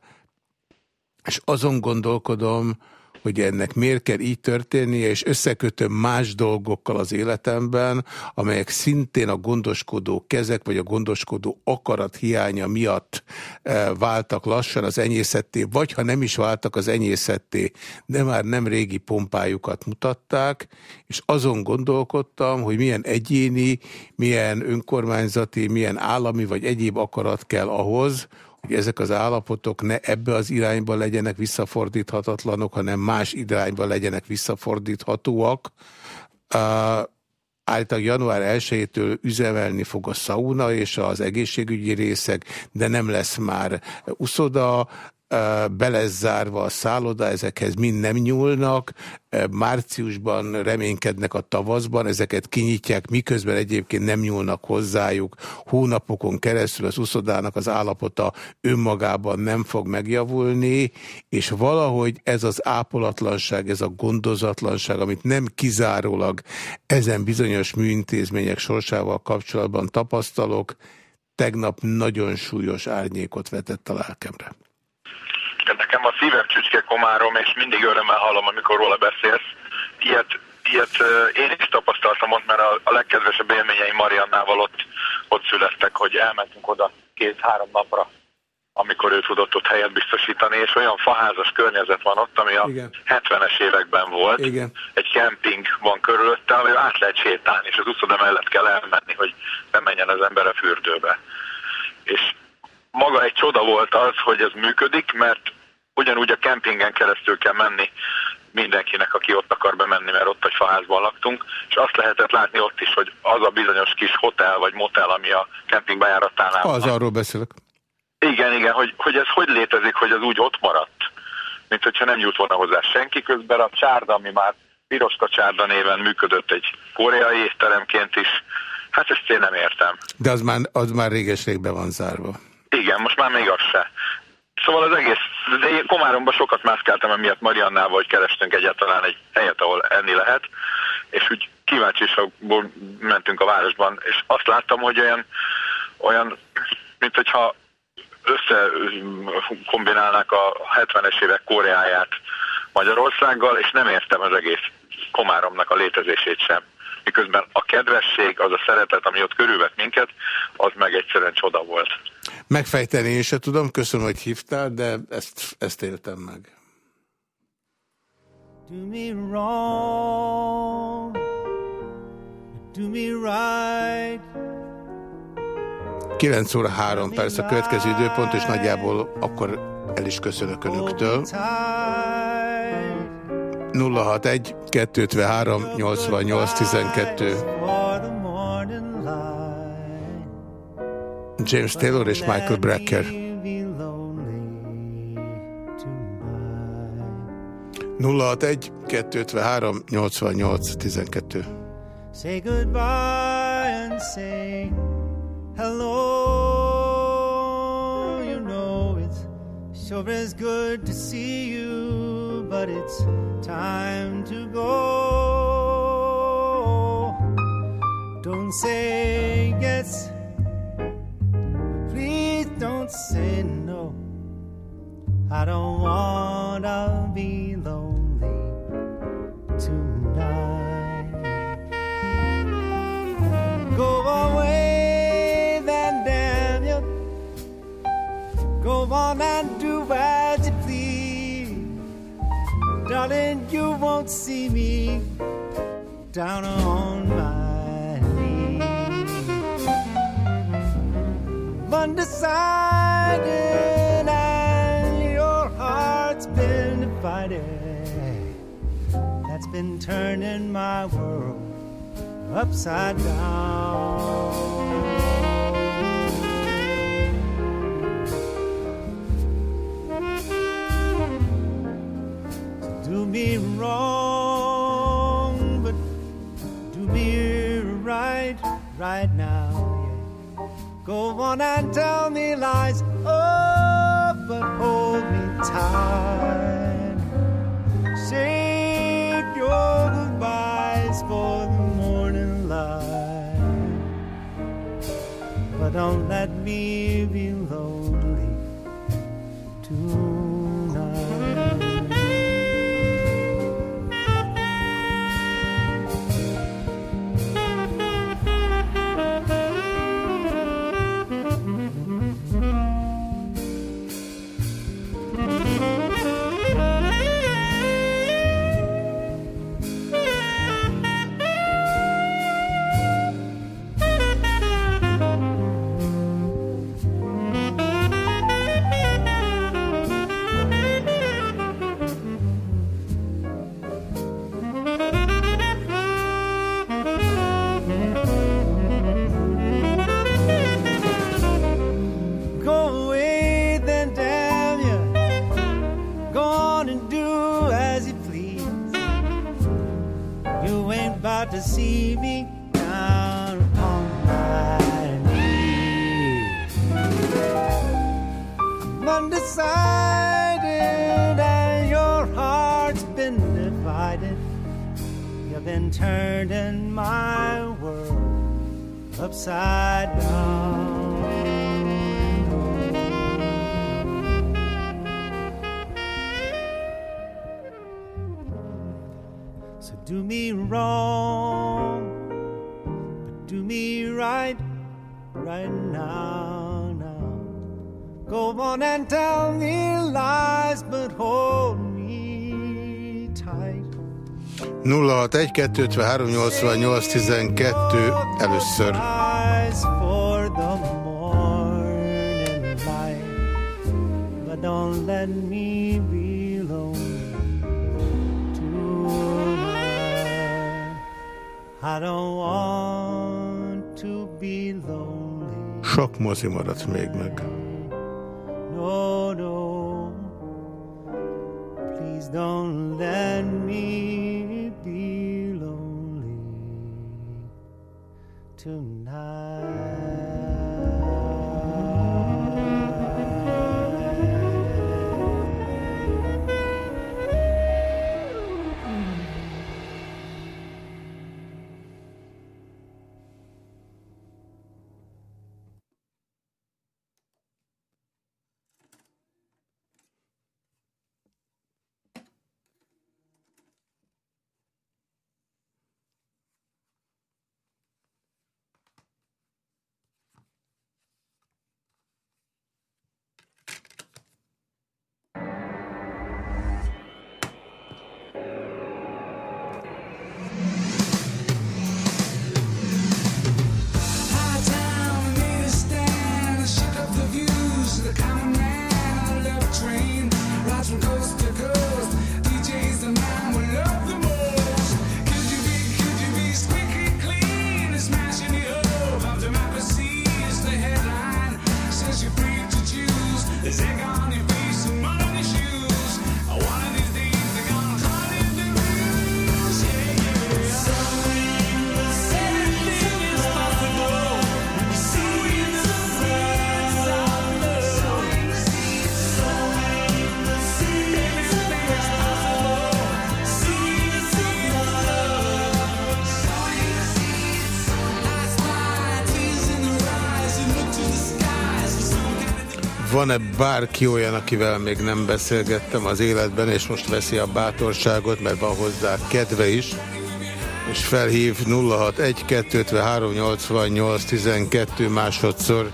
és azon gondolkodom, hogy ennek miért kell így történnie, és összekötöm más dolgokkal az életemben, amelyek szintén a gondoskodó kezek, vagy a gondoskodó akarat hiánya miatt e, váltak lassan az enyészetté, vagy ha nem is váltak az enyészetté, de már nem régi pompájukat mutatták, és azon gondolkodtam, hogy milyen egyéni, milyen önkormányzati, milyen állami, vagy egyéb akarat kell ahhoz, hogy ezek az állapotok ne ebbe az irányba legyenek visszafordíthatatlanok, hanem más irányba legyenek visszafordíthatóak. Uh, állítólag január 1-től üzemelni fog a sauna és az egészségügyi részek, de nem lesz már uszoda, be lesz zárva a szálloda, ezekhez mind nem nyúlnak, márciusban reménykednek a tavaszban, ezeket kinyitják, miközben egyébként nem nyúlnak hozzájuk. Hónapokon keresztül az uszodának az állapota önmagában nem fog megjavulni, és valahogy ez az ápolatlanság, ez a gondozatlanság, amit nem kizárólag ezen bizonyos műintézmények sorsával kapcsolatban tapasztalok, tegnap nagyon súlyos árnyékot vetett a lelkemre nekem a szívem csücske komárom, és mindig örömmel hallom, amikor róla beszélsz. Ilyet, ilyet én is tapasztaltam ott, mert a, a legkedvesebb élményeim Mariannával ott, ott születtek, hogy elmentünk oda két-három napra, amikor ő tudott ott helyet biztosítani, és olyan faházas környezet van ott, ami a Igen. 70-es években volt. Igen. Egy kemping van körülötte, ami át lehet sétálni, és az uszoda mellett kell elmenni, hogy nem menjen az ember a fürdőbe. És maga egy csoda volt az, hogy ez működik, mert ugyanúgy a kempingen keresztül kell menni mindenkinek, aki ott akar bemenni, mert ott egy faházban laktunk, és azt lehetett látni ott is, hogy az a bizonyos kis hotel vagy motel, ami a kemping bejáratánál Az arról beszélek. Igen, igen, hogy, hogy ez hogy létezik, hogy az úgy ott maradt, mint hogyha nem jut volna hozzá senki, közben a csárda, ami már Piroska csárda néven működött egy koreai étteremként is, hát ezt én nem értem. De az már, az már réges-régben van zárva. Igen, most már még az se. Szóval az egész, de én Komáromban sokat mászkáltam emiatt Mariannával, hogy kerestünk egyáltalán egy helyet, ahol enni lehet, és úgy kíváncsiságból mentünk a városban, és azt láttam, hogy olyan, olyan mint hogyha összekombinálnák a 70-es évek Koreáját Magyarországgal, és nem értem az egész Komáromnak a létezését sem. Miközben a kedvesség, az a szeretet, ami ott körülvett minket, az meg egyszerűen csoda volt. Megfejteni én se tudom, köszönöm, hogy hívtál, de ezt, ezt éltem meg. Do me wrong, do me right. 9 óra 3 perc a következő időpont, és nagyjából akkor el is köszönök Önöktől. 061 253 88 12 James Taylor és Michael Brecker. Be lonely tonight. 061 253 88 12 Say goodbye and say hello. You know it's sure is good to see you, but it's time to go. Don't say yes, don't say no. I don't wanna be lonely tonight. Go away, then you. Go on and do as you please. Darling, you won't see me down on my Undecided, and your heart's been divided. That's been turning my world upside down. Do me wrong, but do me right, right now. Go on and tell me lies, oh, but hold me tight. Save your goodbyes for the morning light. But don't let me be lonely tonight. Turning my world upside down. So do me wrong, but do me right, right now, now. Go on and tell me lies, but hold. 061 253 88 12 először. Don't let me be lonely tonight. I don't want to be lonely. Sok mozi maradt még meg. No, no. Please don't let me tonight. Bárki olyan, akivel még nem beszélgettem az életben, és most veszi a bátorságot, mert van hozzá kedve is, és felhív 061-253-88-12 másodszor.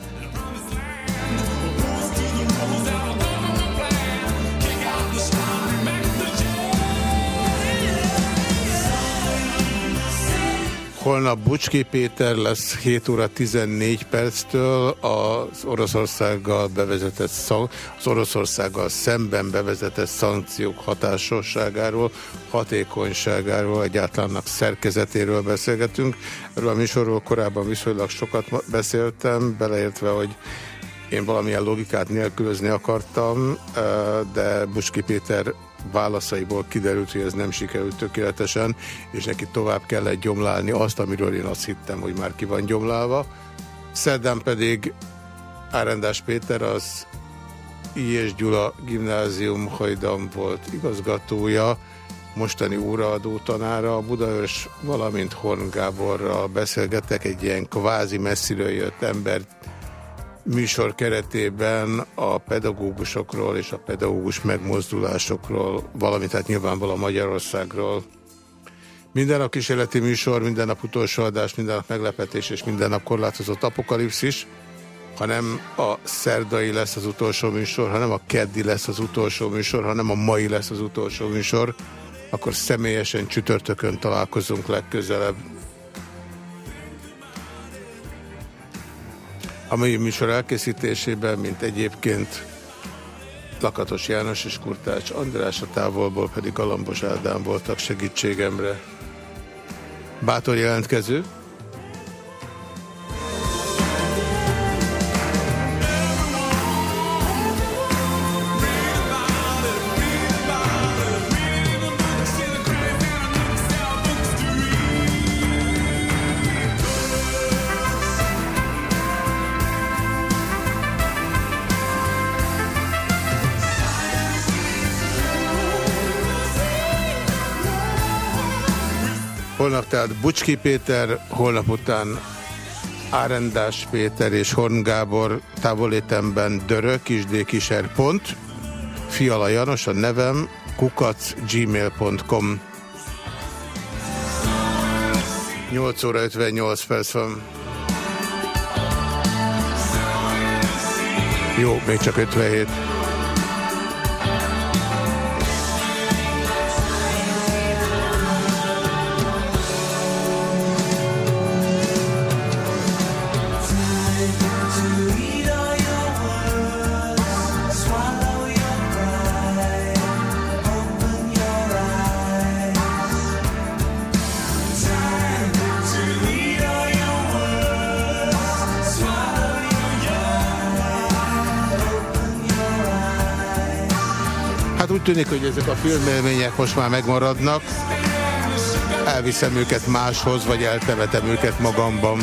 Holnap Bucski Péter lesz 7 óra 14 perctől az Oroszországgal bevezetett az Oroszországgal szemben bevezetett szankciók hatásosságáról, hatékonyságáról, egyáltalánnak szerkezetéről beszélgetünk. Erről a műsorról korábban viszonylag sokat beszéltem, beleértve, hogy én valamilyen logikát nélkülözni akartam, de Bucski Péter válaszaiból kiderült, hogy ez nem sikerült tökéletesen, és neki tovább kellett gyomlálni azt, amiről én azt hittem, hogy már ki van gyomlálva. Szerdán pedig Árendás Péter az I. Gyula gimnázium hajdan volt igazgatója, mostani óraadó tanára, a Budaörs, valamint Horn Gáborral beszélgetek, egy ilyen kvázi messziről jött ember műsor keretében a pedagógusokról és a pedagógus megmozdulásokról, valamint hát nyilvánvalóan Magyarországról. Minden nap kísérleti műsor, minden nap utolsó adás, minden nap meglepetés és minden nap korlátozott apokalipszis, hanem a szerdai lesz az utolsó műsor, hanem a keddi lesz az utolsó műsor, hanem a mai lesz az utolsó műsor, akkor személyesen csütörtökön találkozunk legközelebb. A mai műsor elkészítésében, mint egyébként Lakatos János és Kurtács András, a távolból pedig Galambos Ádám voltak segítségemre. Bátor jelentkező. Tehát Bucski Péter, holnap után Árendás Péter és Horn Gábor távolétemben dörö, kisdékiser pont, Fiala Janos a nevem, kukac gmail.com 8 óra 58 perc van. Jó, még csak 57. tűnik, hogy ezek a filmélmények most már megmaradnak. Elviszem őket máshoz, vagy eltemetem őket magamban.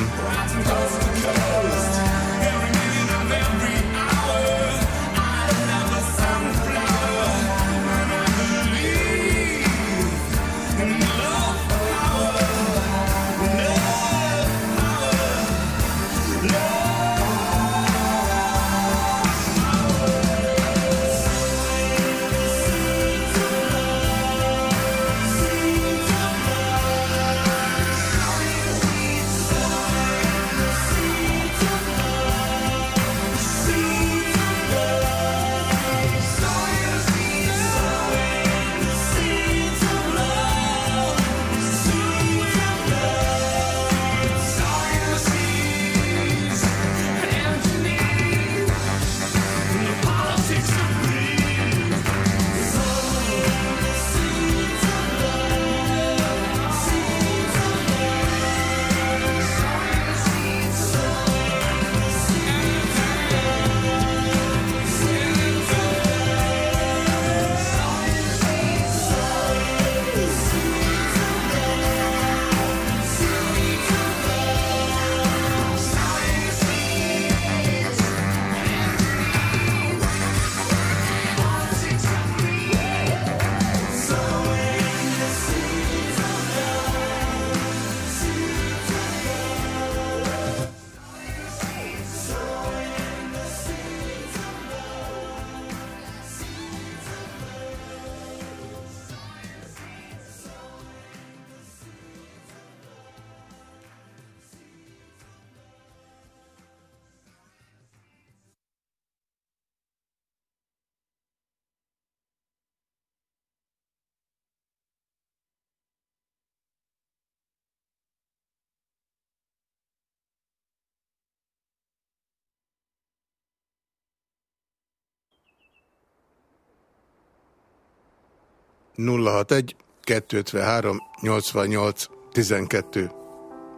061 253 88 12.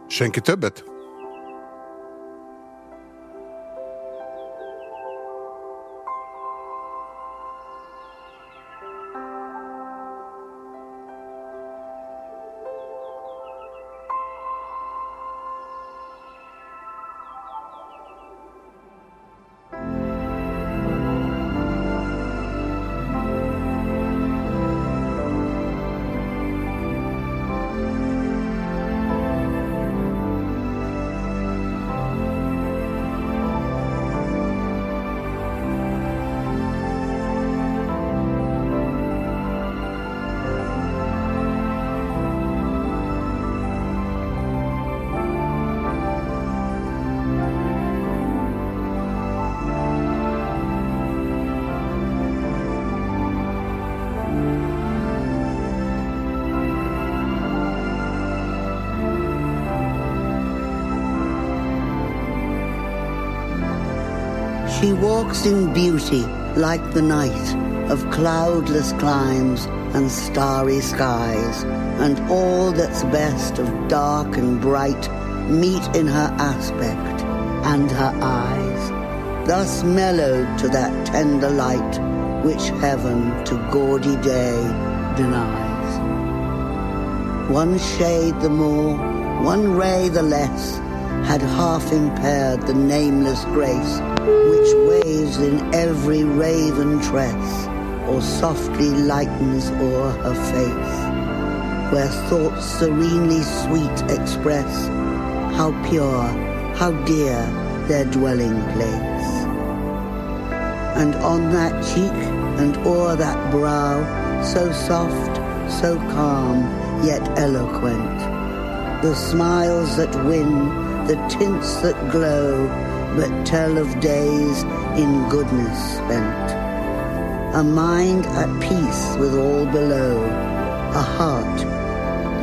Senki többet? Beauty like the night of cloudless climes and starry skies, and all that's best of dark and bright meet in her aspect and her eyes, thus mellowed to that tender light which heaven to gaudy day denies. One shade the more, one ray the less, had half impaired the nameless grace which waves in every raven tress or softly lightens o'er her face where thoughts serenely sweet express how pure how dear their dwelling place. And on that cheek and o'er that brow so soft so calm yet eloquent the smiles that win the tints that glow but tell of days in goodness spent. A mind at peace with all below, a heart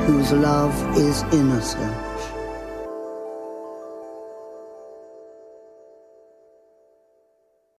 whose love is innocent.